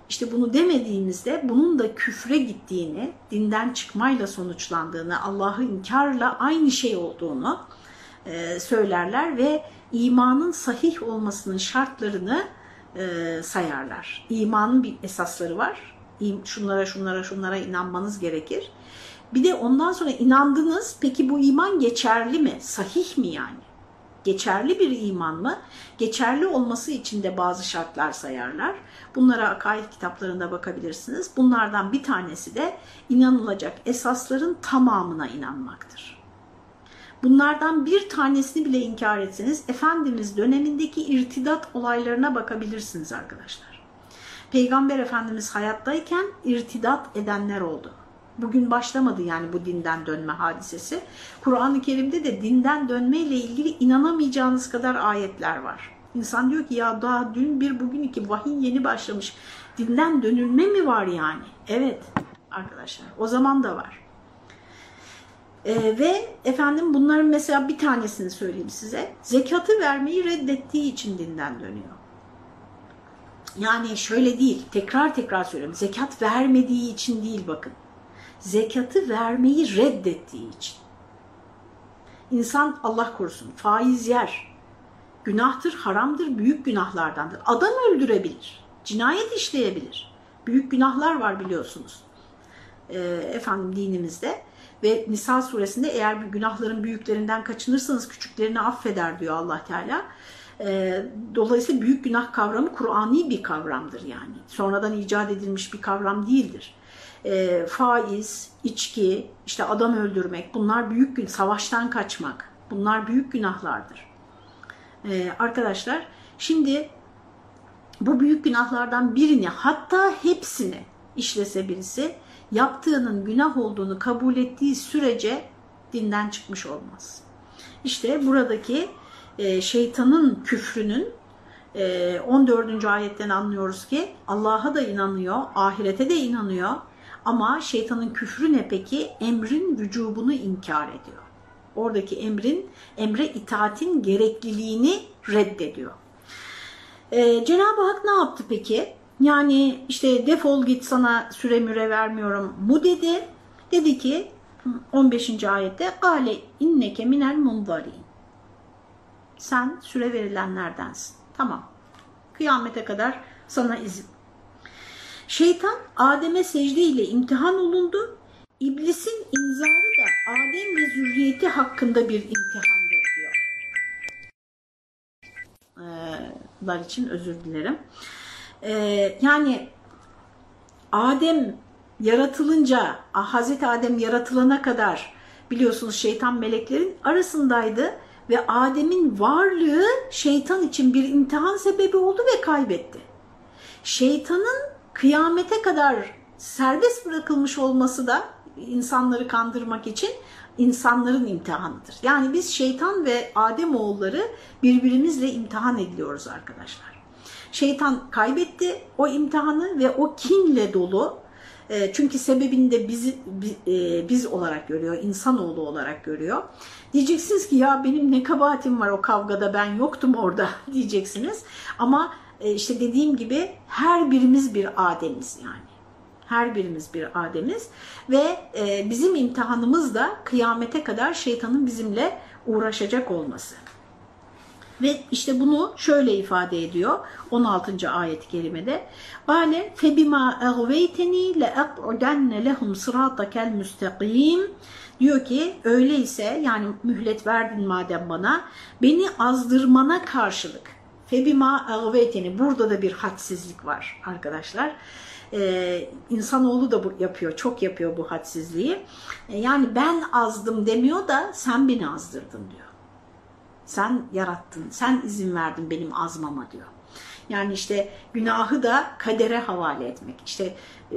işte bunu demediğimizde bunun da küfre gittiğini, dinden çıkmayla sonuçlandığını, Allah'ı inkarla aynı şey olduğunu e, söylerler ve imanın sahih olmasının şartlarını e, sayarlar. İmanın bir esasları var. Şunlara şunlara şunlara inanmanız gerekir. Bir de ondan sonra inandınız peki bu iman geçerli mi? Sahih mi yani? Geçerli bir iman mı? Geçerli olması için de bazı şartlar sayarlar. Bunlara akaid kitaplarında bakabilirsiniz. Bunlardan bir tanesi de inanılacak esasların tamamına inanmaktır. Bunlardan bir tanesini bile inkar etseniz Efendimiz dönemindeki irtidat olaylarına bakabilirsiniz arkadaşlar. Peygamber Efendimiz hayattayken irtidat edenler oldu. Bugün başlamadı yani bu dinden dönme hadisesi. Kur'an-ı Kerim'de de dinden dönme ile ilgili inanamayacağınız kadar ayetler var. İnsan diyor ki ya daha dün bir bugün iki vahiy yeni başlamış. Dinden dönülme mi var yani? Evet arkadaşlar o zaman da var. Ee, ve efendim bunların mesela bir tanesini söyleyeyim size. Zekatı vermeyi reddettiği için dinden dönüyor. Yani şöyle değil, tekrar tekrar söylüyorum. Zekat vermediği için değil bakın. Zekatı vermeyi reddettiği için. İnsan Allah korusun faiz yer. Günahtır, haramdır, büyük günahlardandır. Adam öldürebilir, cinayet işleyebilir. Büyük günahlar var biliyorsunuz. E, efendim dinimizde. Ve Nisa suresinde eğer günahların büyüklerinden kaçınırsanız küçüklerini affeder diyor allah Teala. E, dolayısıyla büyük günah kavramı Kur'ani bir kavramdır yani. Sonradan icat edilmiş bir kavram değildir. E, faiz, içki, işte adam öldürmek bunlar büyük gün, savaştan kaçmak bunlar büyük günahlardır. E, arkadaşlar şimdi bu büyük günahlardan birini hatta hepsini işlese birisi yaptığının günah olduğunu kabul ettiği sürece dinden çıkmış olmaz. İşte buradaki e, şeytanın küfrünün e, 14. ayetten anlıyoruz ki Allah'a da inanıyor, ahirete de inanıyor ama şeytanın küfrü ne peki? Emrin vücubunu inkar ediyor. Oradaki emrin, emre itaatin gerekliliğini reddediyor. Ee, Cenab-ı Hak ne yaptı peki? Yani işte defol git sana süre müre vermiyorum mu dedi. Dedi ki 15. ayette Gale inneke minel munzarin. Sen süre verilenlerdensin. Tamam. Kıyamete kadar sana izin. Şeytan Adem'e secde ile imtihan olundu. İblisin inzarı da Adem ve zürriyeti hakkında bir imtihandır diyor. Ee, için özür dilerim. Ee, yani Adem yaratılınca, Hazreti Adem yaratılana kadar biliyorsunuz şeytan meleklerin arasındaydı ve Adem'in varlığı şeytan için bir imtihan sebebi oldu ve kaybetti. Şeytanın kıyamete kadar serbest bırakılmış olması da insanları kandırmak için insanların imtihanıdır. Yani biz şeytan ve Adem oğulları birbirimizle imtihan ediliyoruz arkadaşlar. Şeytan kaybetti o imtihanı ve o kinle dolu e, çünkü sebebini de biz, e, biz olarak görüyor, insanoğlu olarak görüyor. Diyeceksiniz ki ya benim ne kabahatim var o kavgada ben yoktum orada diyeceksiniz. Ama e, işte dediğim gibi her birimiz bir Adem'iz yani. Her birimiz bir Adem'iz ve bizim imtihanımız da kıyamete kadar şeytanın bizimle uğraşacak olması. Ve işte bunu şöyle ifade ediyor 16. ayet-i kerimede. Bale febima eğveyteni le'aq'udenne lehum sıratakel müstakim. Diyor ki öyleyse yani mühlet verdin madem bana beni azdırmana karşılık febima eğveyteni burada da bir hadsizlik var arkadaşlar. Ee, insanoğlu da bu yapıyor, çok yapıyor bu hadsizliği. Ee, yani ben azdım demiyor da sen beni azdırdın diyor. Sen yarattın, sen izin verdin benim azmama diyor. Yani işte günahı da kadere havale etmek. İşte e,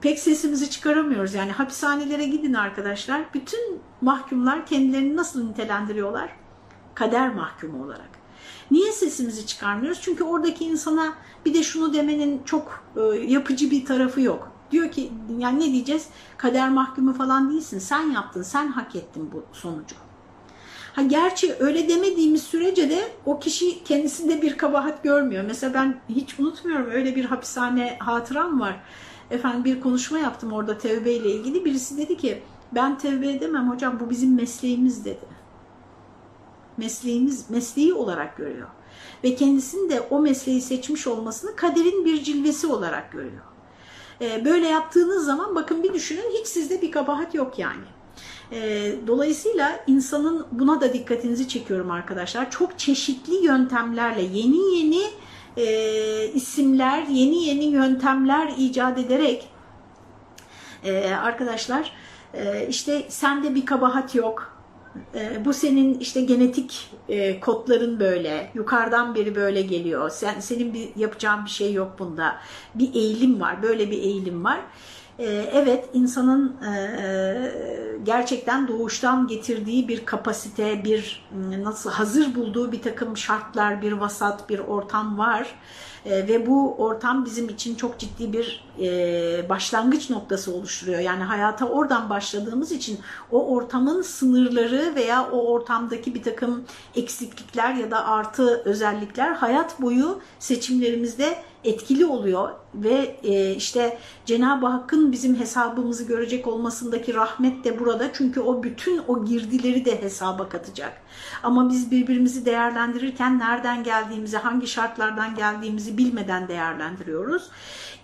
pek sesimizi çıkaramıyoruz. Yani hapishanelere gidin arkadaşlar. Bütün mahkumlar kendilerini nasıl nitelendiriyorlar? Kader mahkumu olarak. Niye sesimizi çıkarmıyoruz? Çünkü oradaki insana bir de şunu demenin çok e, yapıcı bir tarafı yok. Diyor ki yani ne diyeceğiz? Kader mahkumu falan değilsin. Sen yaptın, sen hak ettin bu sonucu. Ha gerçi öyle demediğimiz sürece de o kişi kendisinde bir kabahat görmüyor. Mesela ben hiç unutmuyorum öyle bir hapishane hatıram var. Efendim bir konuşma yaptım orada tevbe ile ilgili. Birisi dedi ki ben tevbe edemem hocam bu bizim mesleğimiz dedi. Mesleğimiz, mesleği olarak görüyor. Ve kendisinin de o mesleği seçmiş olmasını kaderin bir cilvesi olarak görüyor. Ee, böyle yaptığınız zaman bakın bir düşünün hiç sizde bir kabahat yok yani. E, dolayısıyla insanın buna da dikkatinizi çekiyorum arkadaşlar. Çok çeşitli yöntemlerle yeni yeni e, isimler, yeni yeni yöntemler icat ederek e, arkadaşlar e, işte sende bir kabahat yok. e, bu senin işte genetik e, kodların böyle, yukarıdan beri böyle geliyor. Sen senin bir yapacağın bir şey yok bunda. Bir eğilim var, böyle bir eğilim var. E, evet, insanın gerçekten doğuştan getirdiği bir kapasite, bir nasıl hazır bulduğu bir takım şartlar, bir vasat, bir ortam var. E, ve bu ortam bizim için çok ciddi bir e, başlangıç noktası oluşturuyor. Yani hayata oradan başladığımız için o ortamın sınırları veya o ortamdaki bir takım eksiklikler ya da artı özellikler hayat boyu seçimlerimizde etkili oluyor ve e, işte Cenab-ı Hakk'ın bizim hesabımızı görecek olmasındaki rahmet de burada çünkü o bütün o girdileri de hesaba katacak. Ama biz birbirimizi değerlendirirken nereden geldiğimizi, hangi şartlardan geldiğimizi bilmeden değerlendiriyoruz.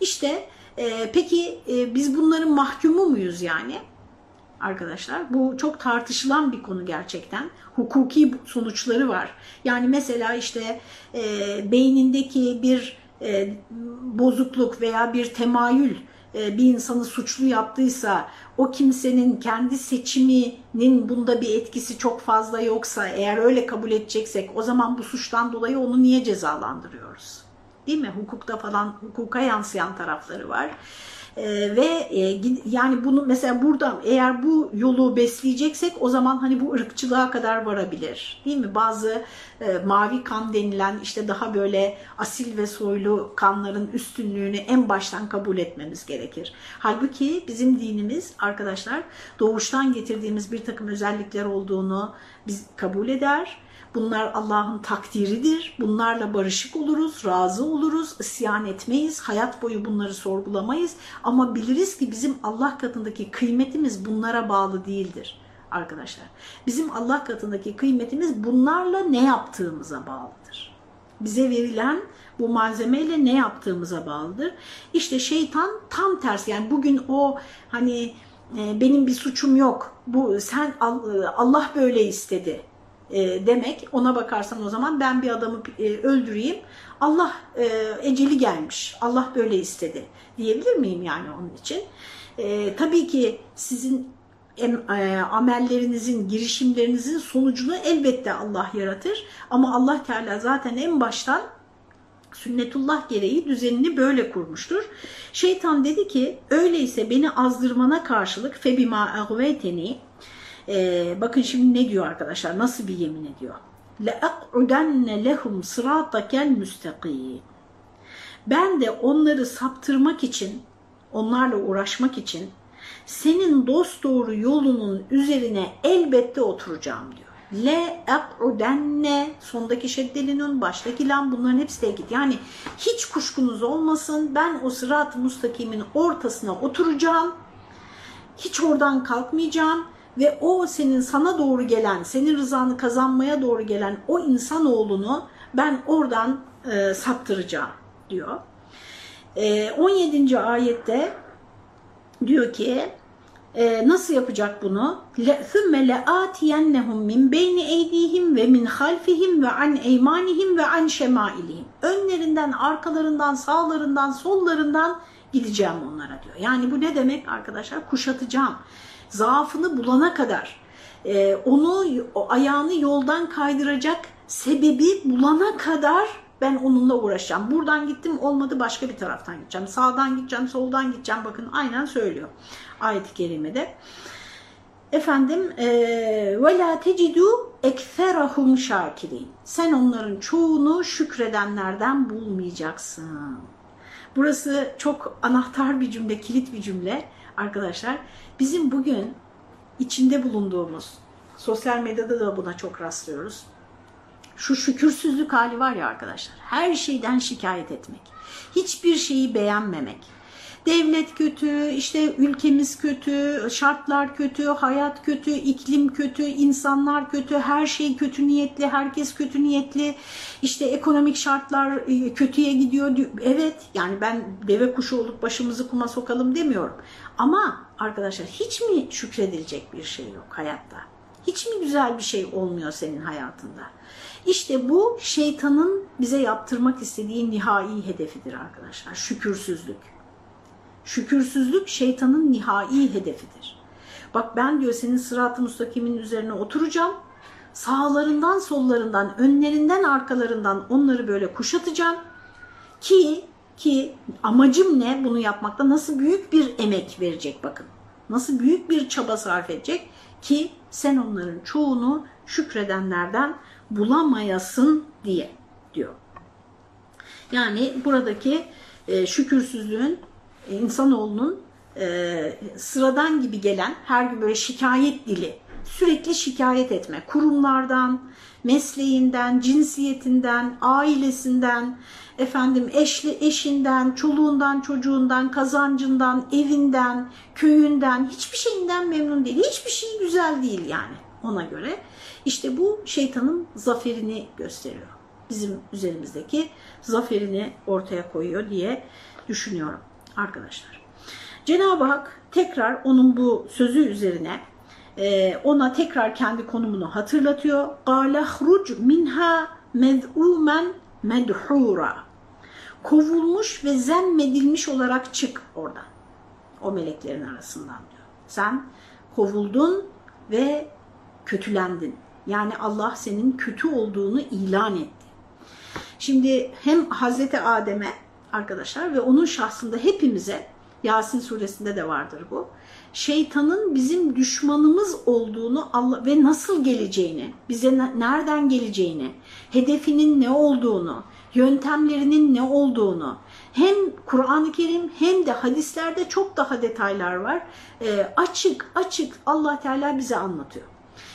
İşte e, peki e, biz bunların mahkumu muyuz yani? Arkadaşlar bu çok tartışılan bir konu gerçekten. Hukuki sonuçları var. Yani mesela işte e, beynindeki bir e, bozukluk veya bir temayül e, bir insanı suçlu yaptıysa o kimsenin kendi seçiminin bunda bir etkisi çok fazla yoksa eğer öyle kabul edeceksek o zaman bu suçtan dolayı onu niye cezalandırıyoruz? Değil mi? Hukukta falan hukuka yansıyan tarafları var. Ee, ve e, yani bunu mesela burada eğer bu yolu besleyeceksek o zaman hani bu ırkçılığa kadar varabilir. Değil mi? Bazı e, mavi kan denilen işte daha böyle asil ve soylu kanların üstünlüğünü en baştan kabul etmemiz gerekir. Halbuki bizim dinimiz arkadaşlar doğuştan getirdiğimiz bir takım özellikler olduğunu biz kabul eder Bunlar Allah'ın takdiridir. Bunlarla barışık oluruz, razı oluruz, isyan etmeyiz. Hayat boyu bunları sorgulamayız. Ama biliriz ki bizim Allah katındaki kıymetimiz bunlara bağlı değildir arkadaşlar. Bizim Allah katındaki kıymetimiz bunlarla ne yaptığımıza bağlıdır. Bize verilen bu malzemeyle ne yaptığımıza bağlıdır. İşte şeytan tam tersi yani bugün o hani e, benim bir suçum yok. Bu sen Allah böyle istedi e, demek. Ona bakarsan o zaman ben bir adamı e, öldüreyim. Allah e, eceli gelmiş. Allah böyle istedi diyebilir miyim yani onun için? E, tabii ki sizin em, e, amellerinizin, girişimlerinizin sonucunu elbette Allah yaratır. Ama Allah Teala zaten en baştan sünnetullah gereği düzenini böyle kurmuştur. Şeytan dedi ki öyleyse beni azdırmana karşılık febima agveyteni ee, bakın şimdi ne diyor arkadaşlar? Nasıl bir yemin ediyor? لَاَقْعُدَنَّ لَهُمْ صِرَاطَكَ الْمُسْتَقِيمِ Ben de onları saptırmak için, onlarla uğraşmak için senin dost doğru yolunun üzerine elbette oturacağım diyor. Le ak'udenne sondaki şeddelinin baştaki lam bunların hepsi tekit. Yani hiç kuşkunuz olmasın ben o sırat-ı mustakimin ortasına oturacağım. Hiç oradan kalkmayacağım ve o senin sana doğru gelen, senin rızanı kazanmaya doğru gelen o insanoğlunu ben oradan e, saptıracağım diyor. E, 17. ayette diyor ki e, nasıl yapacak bunu? ثُمَّ لَآتِيَنَّهُمْ مِنْ بَيْنِ اَيْدِيهِمْ وَمِنْ خَلْفِهِمْ وَعَنْ اَيْمَانِهِمْ وَعَنْ شَمَائِلِهِمْ Önlerinden, arkalarından, sağlarından, sollarından gideceğim onlara diyor. Yani bu ne demek arkadaşlar? Kuşatacağım zaafını bulana kadar e, onu ayağını yoldan kaydıracak sebebi bulana kadar ben onunla uğraşacağım. Buradan gittim olmadı başka bir taraftan gideceğim. Sağdan gideceğim, soldan gideceğim. Bakın aynen söylüyor ayet-i kerimede. Efendim la tecidu ekferahum şakirin. Sen onların çoğunu şükredenlerden bulmayacaksın. Burası çok anahtar bir cümle, kilit bir cümle arkadaşlar. Bizim bugün içinde bulunduğumuz, sosyal medyada da buna çok rastlıyoruz. Şu şükürsüzlük hali var ya arkadaşlar, her şeyden şikayet etmek, hiçbir şeyi beğenmemek, devlet kötü, işte ülkemiz kötü, şartlar kötü, hayat kötü, iklim kötü, insanlar kötü, her şey kötü niyetli, herkes kötü niyetli, işte ekonomik şartlar e, kötüye gidiyor. Evet yani ben deve kuşu olup başımızı kuma sokalım demiyorum. Ama arkadaşlar hiç mi şükredilecek bir şey yok hayatta? Hiç mi güzel bir şey olmuyor senin hayatında? İşte bu şeytanın bize yaptırmak istediği nihai hedefidir arkadaşlar. Şükürsüzlük. Şükürsüzlük şeytanın nihai hedefidir. Bak ben diyor senin sırat-ı müstakimin üzerine oturacağım. Sağlarından, sollarından, önlerinden, arkalarından onları böyle kuşatacağım. Ki ki amacım ne bunu yapmakta? Nasıl büyük bir emek verecek bakın. Nasıl büyük bir çaba sarf edecek ki sen onların çoğunu şükredenlerden bulamayasın diye diyor. Yani buradaki e, şükürsüzlüğün insanoğlunun e, sıradan gibi gelen her gün böyle şikayet dili, sürekli şikayet etme, kurumlardan, mesleğinden, cinsiyetinden, ailesinden, efendim eşli eşinden, çoluğundan, çocuğundan, kazancından, evinden, köyünden, hiçbir şeyinden memnun değil. Hiçbir şey güzel değil yani ona göre. İşte bu şeytanın zaferini gösteriyor. Bizim üzerimizdeki zaferini ortaya koyuyor diye düşünüyorum arkadaşlar. Cenab-ı Hak tekrar onun bu sözü üzerine e, ona tekrar kendi konumunu hatırlatıyor. قَالَ خْرُجْ مِنْهَا مَذْعُومًا مَدْحُورًا Kovulmuş ve zemmedilmiş olarak çık oradan. O meleklerin arasından diyor. Sen kovuldun ve kötülendin. Yani Allah senin kötü olduğunu ilan etti. Şimdi hem Hazreti Adem'e arkadaşlar ve onun şahsında hepimize Yasin suresinde de vardır bu. Şeytanın bizim düşmanımız olduğunu Allah ve nasıl geleceğini, bize nereden geleceğini, hedefinin ne olduğunu, yöntemlerinin ne olduğunu hem Kur'an-ı Kerim hem de hadislerde çok daha detaylar var. E, açık açık Allah Teala bize anlatıyor.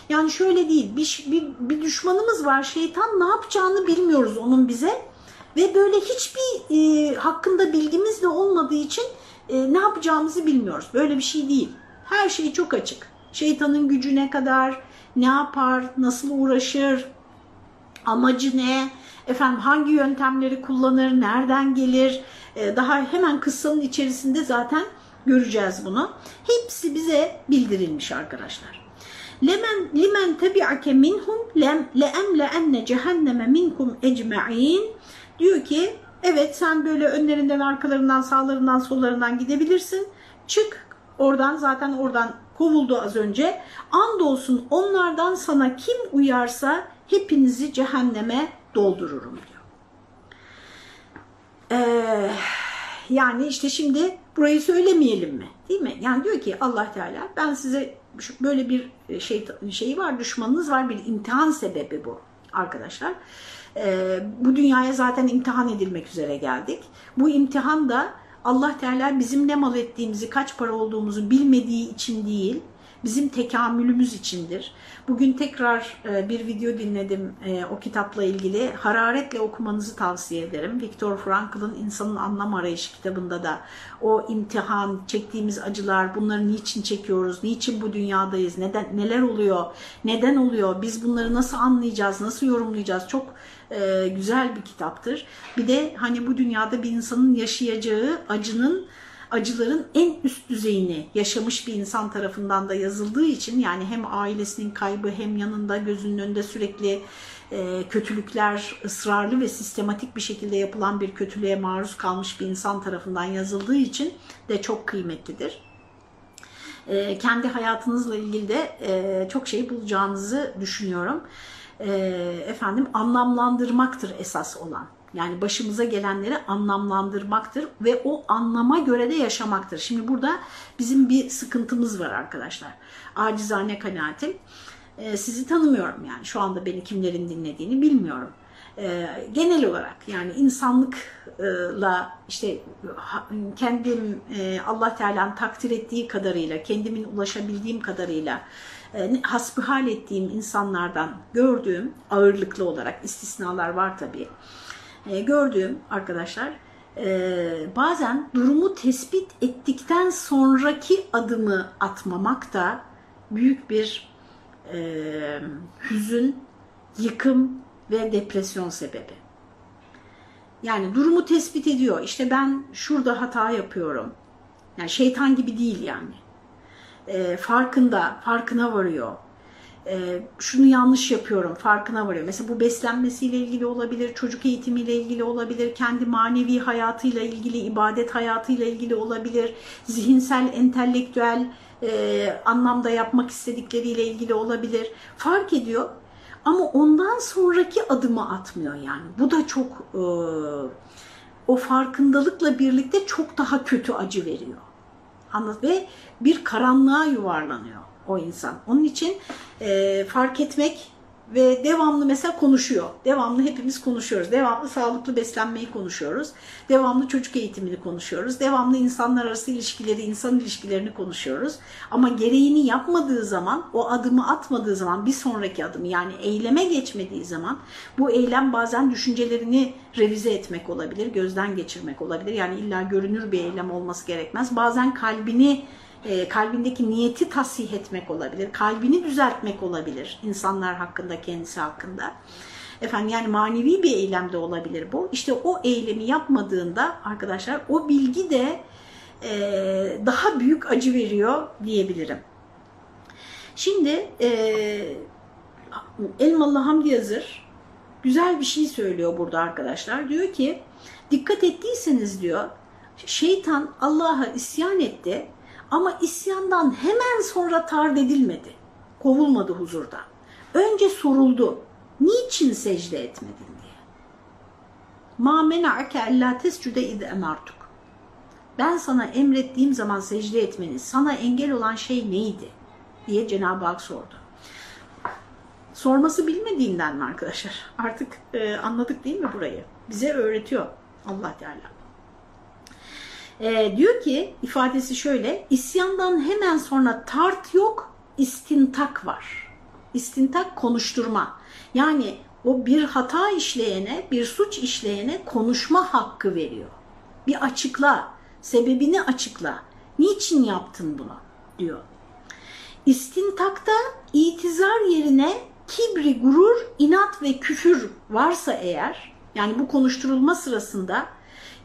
Yani şöyle değil bir, bir, bir düşmanımız var şeytan ne yapacağını bilmiyoruz onun bize ve böyle hiçbir e, hakkında bilgimiz de olmadığı için e, ne yapacağımızı bilmiyoruz. Böyle bir şey değil. Her şey çok açık. Şeytanın gücü ne kadar, ne yapar, nasıl uğraşır, amacı ne, efendim hangi yöntemleri kullanır, nereden gelir, e, daha hemen kıssanın içerisinde zaten göreceğiz bunu. Hepsi bize bildirilmiş arkadaşlar. Lemen limen tabi'ake minhum lem le'emle enne cehenneme minkum ecma'in diyor ki evet sen böyle önlerinden arkalarından sağlarından sollarından gidebilirsin çık oradan zaten oradan kovuldu az önce andolsun onlardan sana kim uyarsa hepinizi cehenneme doldururum diyor. Ee, yani işte şimdi burayı söylemeyelim mi? Değil mi? Yani diyor ki Allah Teala ben size böyle bir şey şeyi var, düşmanınız var, bir imtihan sebebi bu arkadaşlar. Ee, bu dünyaya zaten imtihan edilmek üzere geldik. Bu imtihan da Allah Teala bizim ne mal ettiğimizi, kaç para olduğumuzu bilmediği için değil, bizim tekamülümüz içindir. Bugün tekrar e, bir video dinledim e, o kitapla ilgili. Hararetle okumanızı tavsiye ederim. Viktor Frankl'ın İnsanın Anlam Arayışı kitabında da o imtihan, çektiğimiz acılar, bunları niçin çekiyoruz, niçin bu dünyadayız, neden neler oluyor, neden oluyor, biz bunları nasıl anlayacağız, nasıl yorumlayacağız çok e, güzel bir kitaptır. Bir de hani bu dünyada bir insanın yaşayacağı acının acıların en üst düzeyini yaşamış bir insan tarafından da yazıldığı için yani hem ailesinin kaybı hem yanında gözünün önünde sürekli e, kötülükler ısrarlı ve sistematik bir şekilde yapılan bir kötülüğe maruz kalmış bir insan tarafından yazıldığı için de çok kıymetlidir. E, kendi hayatınızla ilgili de e, çok şey bulacağınızı düşünüyorum. E, efendim anlamlandırmaktır esas olan. Yani başımıza gelenleri anlamlandırmaktır ve o anlama göre de yaşamaktır. Şimdi burada bizim bir sıkıntımız var arkadaşlar. Acizane kanaatim. Ee, sizi tanımıyorum yani şu anda beni kimlerin dinlediğini bilmiyorum. Ee, genel olarak yani insanlıkla işte kendim e, Allah Teala'nın takdir ettiği kadarıyla, kendimin ulaşabildiğim kadarıyla e, hasbihal ettiğim insanlardan gördüğüm ağırlıklı olarak istisnalar var tabii e, gördüğüm arkadaşlar e, bazen durumu tespit ettikten sonraki adımı atmamak da büyük bir e, hüzün, yıkım ve depresyon sebebi. Yani durumu tespit ediyor. İşte ben şurada hata yapıyorum. Yani şeytan gibi değil yani. E, farkında, farkına varıyor e, şunu yanlış yapıyorum farkına varıyor. Mesela bu beslenmesiyle ilgili olabilir, çocuk eğitimiyle ilgili olabilir, kendi manevi hayatıyla ilgili, ibadet hayatıyla ilgili olabilir, zihinsel, entelektüel e, anlamda yapmak istedikleriyle ilgili olabilir. Fark ediyor ama ondan sonraki adımı atmıyor yani. Bu da çok e, o farkındalıkla birlikte çok daha kötü acı veriyor. Anlat ve bir karanlığa yuvarlanıyor o insan. Onun için e, fark etmek ve devamlı mesela konuşuyor. Devamlı hepimiz konuşuyoruz. Devamlı sağlıklı beslenmeyi konuşuyoruz. Devamlı çocuk eğitimini konuşuyoruz. Devamlı insanlar arası ilişkileri, insan ilişkilerini konuşuyoruz. Ama gereğini yapmadığı zaman, o adımı atmadığı zaman, bir sonraki adımı yani eyleme geçmediği zaman bu eylem bazen düşüncelerini revize etmek olabilir, gözden geçirmek olabilir. Yani illa görünür bir eylem olması gerekmez. Bazen kalbini e, kalbindeki niyeti tasih etmek olabilir, kalbini düzeltmek olabilir insanlar hakkında, kendisi hakkında. Efendim yani manevi bir eylem de olabilir bu. İşte o eylemi yapmadığında arkadaşlar o bilgi de e, daha büyük acı veriyor diyebilirim. Şimdi e, Elmalı Hamdi Yazır güzel bir şey söylüyor burada arkadaşlar. Diyor ki dikkat ettiyseniz diyor şeytan Allah'a isyan etti ama isyandan hemen sonra tard edilmedi. Kovulmadı huzurda. Önce soruldu. Niçin secde etmedin diye. Ma mena'ake ella tescude id emartuk. Ben sana emrettiğim zaman secde etmeni, sana engel olan şey neydi? diye Cenab-ı Hak sordu. Sorması bilmediğinden mi arkadaşlar? Artık e, anladık değil mi burayı? Bize öğretiyor Allah Teala. E, diyor ki ifadesi şöyle isyandan hemen sonra tart yok istintak var. İstintak konuşturma. Yani o bir hata işleyene, bir suç işleyene konuşma hakkı veriyor. Bir açıkla, sebebini açıkla. Niçin yaptın bunu diyor. İstintakta itizar yerine kibri, gurur, inat ve küfür varsa eğer, yani bu konuşturulma sırasında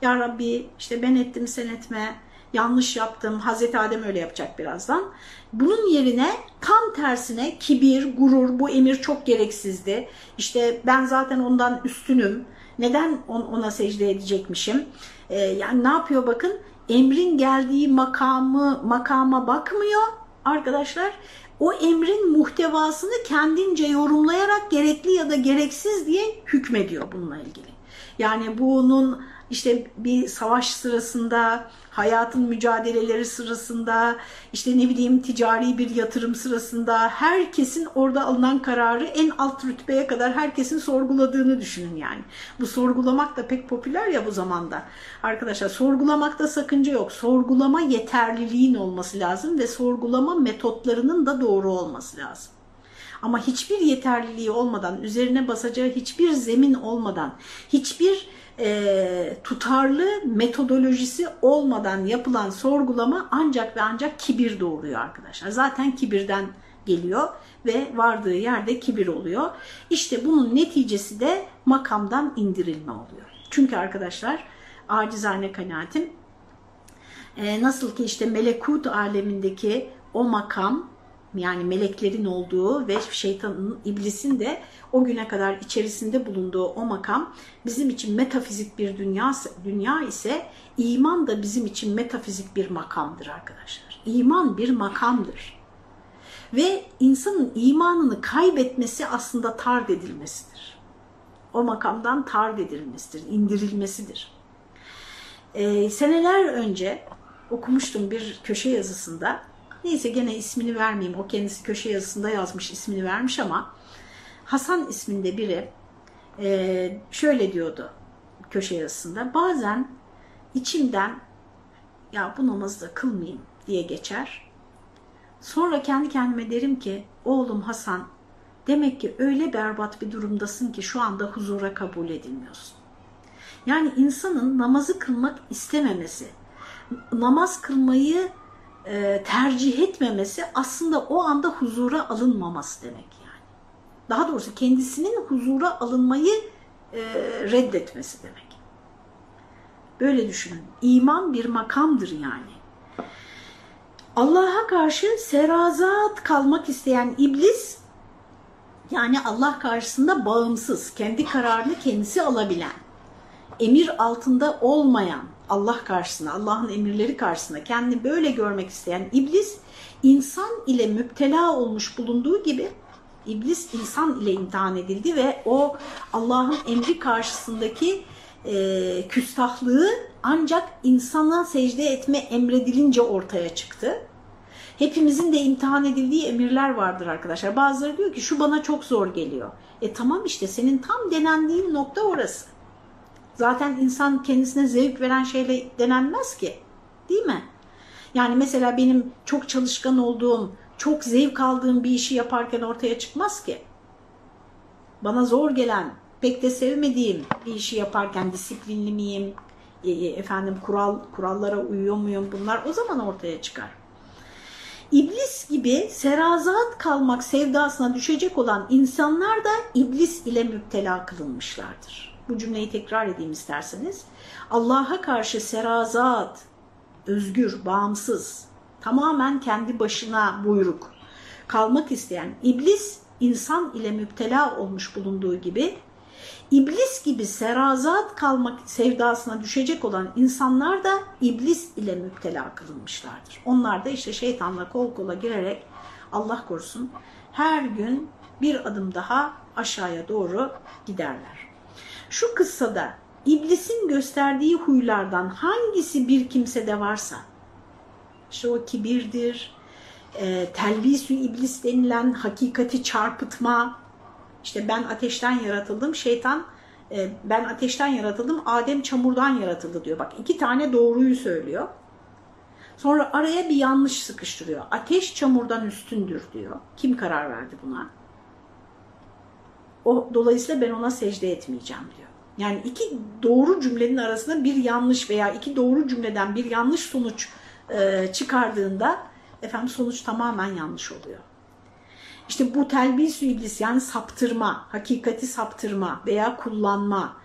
ya Rabbi işte ben ettim sen etme, yanlış yaptım, Hazreti Adem öyle yapacak birazdan. Bunun yerine tam tersine kibir, gurur, bu emir çok gereksizdi. İşte ben zaten ondan üstünüm, neden ona secde edecekmişim? Ee, yani ne yapıyor bakın, emrin geldiği makamı makama bakmıyor arkadaşlar. O emrin muhtevasını kendince yorumlayarak gerekli ya da gereksiz diye hükmediyor bununla ilgili. Yani bunun işte bir savaş sırasında, hayatın mücadeleleri sırasında, işte ne bileyim ticari bir yatırım sırasında herkesin orada alınan kararı en alt rütbeye kadar herkesin sorguladığını düşünün yani. Bu sorgulamak da pek popüler ya bu zamanda. Arkadaşlar sorgulamakta sakınca yok. Sorgulama yeterliliğin olması lazım ve sorgulama metotlarının da doğru olması lazım. Ama hiçbir yeterliliği olmadan, üzerine basacağı hiçbir zemin olmadan, hiçbir e, tutarlı metodolojisi olmadan yapılan sorgulama ancak ve ancak kibir doğuruyor arkadaşlar. Zaten kibirden geliyor ve vardığı yerde kibir oluyor. İşte bunun neticesi de makamdan indirilme oluyor. Çünkü arkadaşlar acizane kanaatim e, nasıl ki işte melekut alemindeki o makam yani meleklerin olduğu ve şeytanın, iblisin de o güne kadar içerisinde bulunduğu o makam bizim için metafizik bir dünya, dünya ise iman da bizim için metafizik bir makamdır arkadaşlar. İman bir makamdır. Ve insanın imanını kaybetmesi aslında tard edilmesidir. O makamdan tard edilmesidir, indirilmesidir. Ee, seneler önce okumuştum bir köşe yazısında Neyse gene ismini vermeyeyim. O kendisi köşe yazısında yazmış ismini vermiş ama Hasan isminde biri e, şöyle diyordu köşe yazısında. Bazen içimden ya bu namazı da kılmayayım diye geçer. Sonra kendi kendime derim ki oğlum Hasan demek ki öyle berbat bir durumdasın ki şu anda huzura kabul edilmiyorsun. Yani insanın namazı kılmak istememesi, namaz kılmayı e, tercih etmemesi aslında o anda huzura alınmaması demek yani. Daha doğrusu kendisinin huzura alınmayı e, reddetmesi demek. Böyle düşünün. İman bir makamdır yani. Allah'a karşı serazat kalmak isteyen iblis yani Allah karşısında bağımsız, kendi kararını kendisi alabilen emir altında olmayan Allah karşısına, Allah'ın emirleri karşısına kendini böyle görmek isteyen iblis insan ile müptela olmuş bulunduğu gibi iblis insan ile imtihan edildi ve o Allah'ın emri karşısındaki e, küstahlığı ancak insana secde etme emredilince ortaya çıktı. Hepimizin de imtihan edildiği emirler vardır arkadaşlar. Bazıları diyor ki şu bana çok zor geliyor. E tamam işte senin tam denendiğin nokta orası. Zaten insan kendisine zevk veren şeyle denenmez ki. Değil mi? Yani mesela benim çok çalışkan olduğum, çok zevk aldığım bir işi yaparken ortaya çıkmaz ki. Bana zor gelen, pek de sevmediğim bir işi yaparken disiplinli miyim, e, e, efendim kural kurallara uyuyor muyum bunlar o zaman ortaya çıkar. İblis gibi serazat kalmak sevdasına düşecek olan insanlar da iblis ile müptela kılınmışlardır. Bu cümleyi tekrar edeyim isterseniz. Allah'a karşı serazat, özgür, bağımsız, tamamen kendi başına buyruk kalmak isteyen iblis insan ile müptela olmuş bulunduğu gibi İblis gibi serazat kalmak sevdasına düşecek olan insanlar da iblis ile müptela kılınmışlardır. Onlar da işte şeytanla kol kola girerek Allah korusun her gün bir adım daha aşağıya doğru giderler. Şu kıssada iblisin gösterdiği huylardan hangisi bir kimsede varsa, işte o kibirdir, e, telbisü iblis denilen hakikati çarpıtma, işte ben ateşten yaratıldım, şeytan e, ben ateşten yaratıldım, Adem çamurdan yaratıldı diyor. Bak iki tane doğruyu söylüyor. Sonra araya bir yanlış sıkıştırıyor. Ateş çamurdan üstündür diyor. Kim karar verdi buna? O dolayısıyla ben ona secde etmeyeceğim diyor. Yani iki doğru cümlenin arasında bir yanlış veya iki doğru cümleden bir yanlış sonuç e, çıkardığında efendim sonuç tamamen yanlış oluyor. İşte bu telbis iblis yani saptırma, hakikati saptırma veya kullanma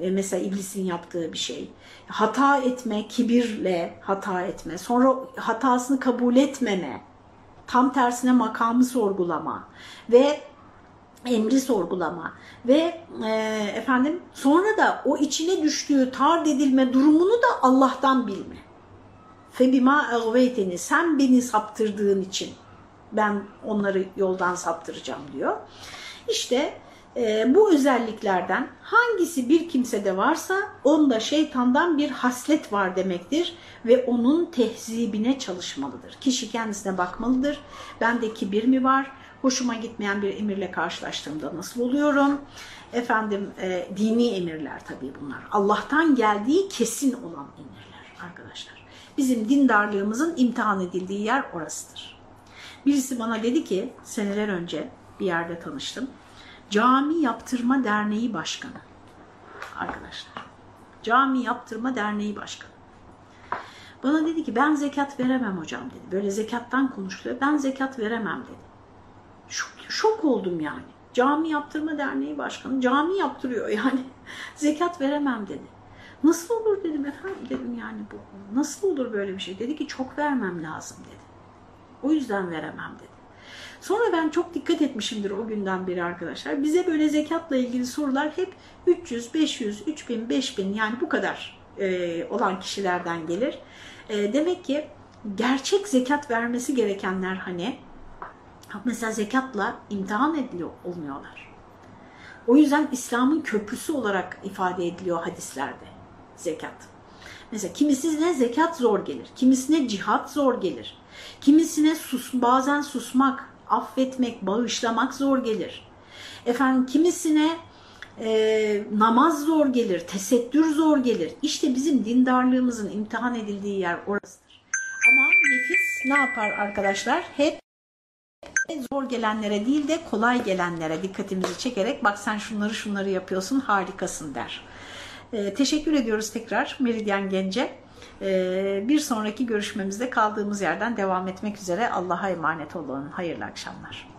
e, mesela iblisin yaptığı bir şey. Hata etme, kibirle hata etme, sonra hatasını kabul etmeme, tam tersine makamı sorgulama ve emri sorgulama ve e, efendim sonra da o içine düştüğü tard edilme durumunu da Allah'tan bilme. Febima egveyteni sen beni saptırdığın için ben onları yoldan saptıracağım diyor. İşte e, bu özelliklerden hangisi bir kimsede varsa onda şeytandan bir haslet var demektir ve onun tehzibine çalışmalıdır. Kişi kendisine bakmalıdır. Bende kibir mi var? Hoşuma gitmeyen bir emirle karşılaştığımda nasıl oluyorum? Efendim e, dini emirler tabii bunlar. Allah'tan geldiği kesin olan emirler arkadaşlar. Bizim dindarlığımızın imtihan edildiği yer orasıdır. Birisi bana dedi ki seneler önce bir yerde tanıştım. Cami Yaptırma Derneği Başkanı. Arkadaşlar. Cami Yaptırma Derneği Başkanı. Bana dedi ki ben zekat veremem hocam dedi. Böyle zekattan konuşuyor. Ben zekat veremem dedi. Şok, şok oldum yani. Cami Yaptırma Derneği Başkanı cami yaptırıyor yani. zekat veremem dedi. Nasıl olur dedim efendim dedim yani bu. Nasıl olur böyle bir şey? Dedi ki çok vermem lazım dedi. O yüzden veremem dedi. Sonra ben çok dikkat etmişimdir o günden beri arkadaşlar. Bize böyle zekatla ilgili sorular hep 300, 500, 3000, 5000 yani bu kadar e, olan kişilerden gelir. E, demek ki gerçek zekat vermesi gerekenler hani mesela zekatla imtihan ediliyor olmuyorlar. O yüzden İslam'ın köprüsü olarak ifade ediliyor hadislerde zekat. Mesela kimisine zekat zor gelir, kimisine cihat zor gelir. Kimisine sus, bazen susmak, affetmek, bağışlamak zor gelir. Efendim kimisine e, namaz zor gelir, tesettür zor gelir. İşte bizim dindarlığımızın imtihan edildiği yer orasıdır. Ama nefis ne yapar arkadaşlar? Hep zor gelenlere değil de kolay gelenlere dikkatimizi çekerek bak sen şunları şunları yapıyorsun harikasın der. E, teşekkür ediyoruz tekrar Meridyen Gence. Ee, bir sonraki görüşmemizde kaldığımız yerden devam etmek üzere Allah'a emanet olun. Hayırlı akşamlar.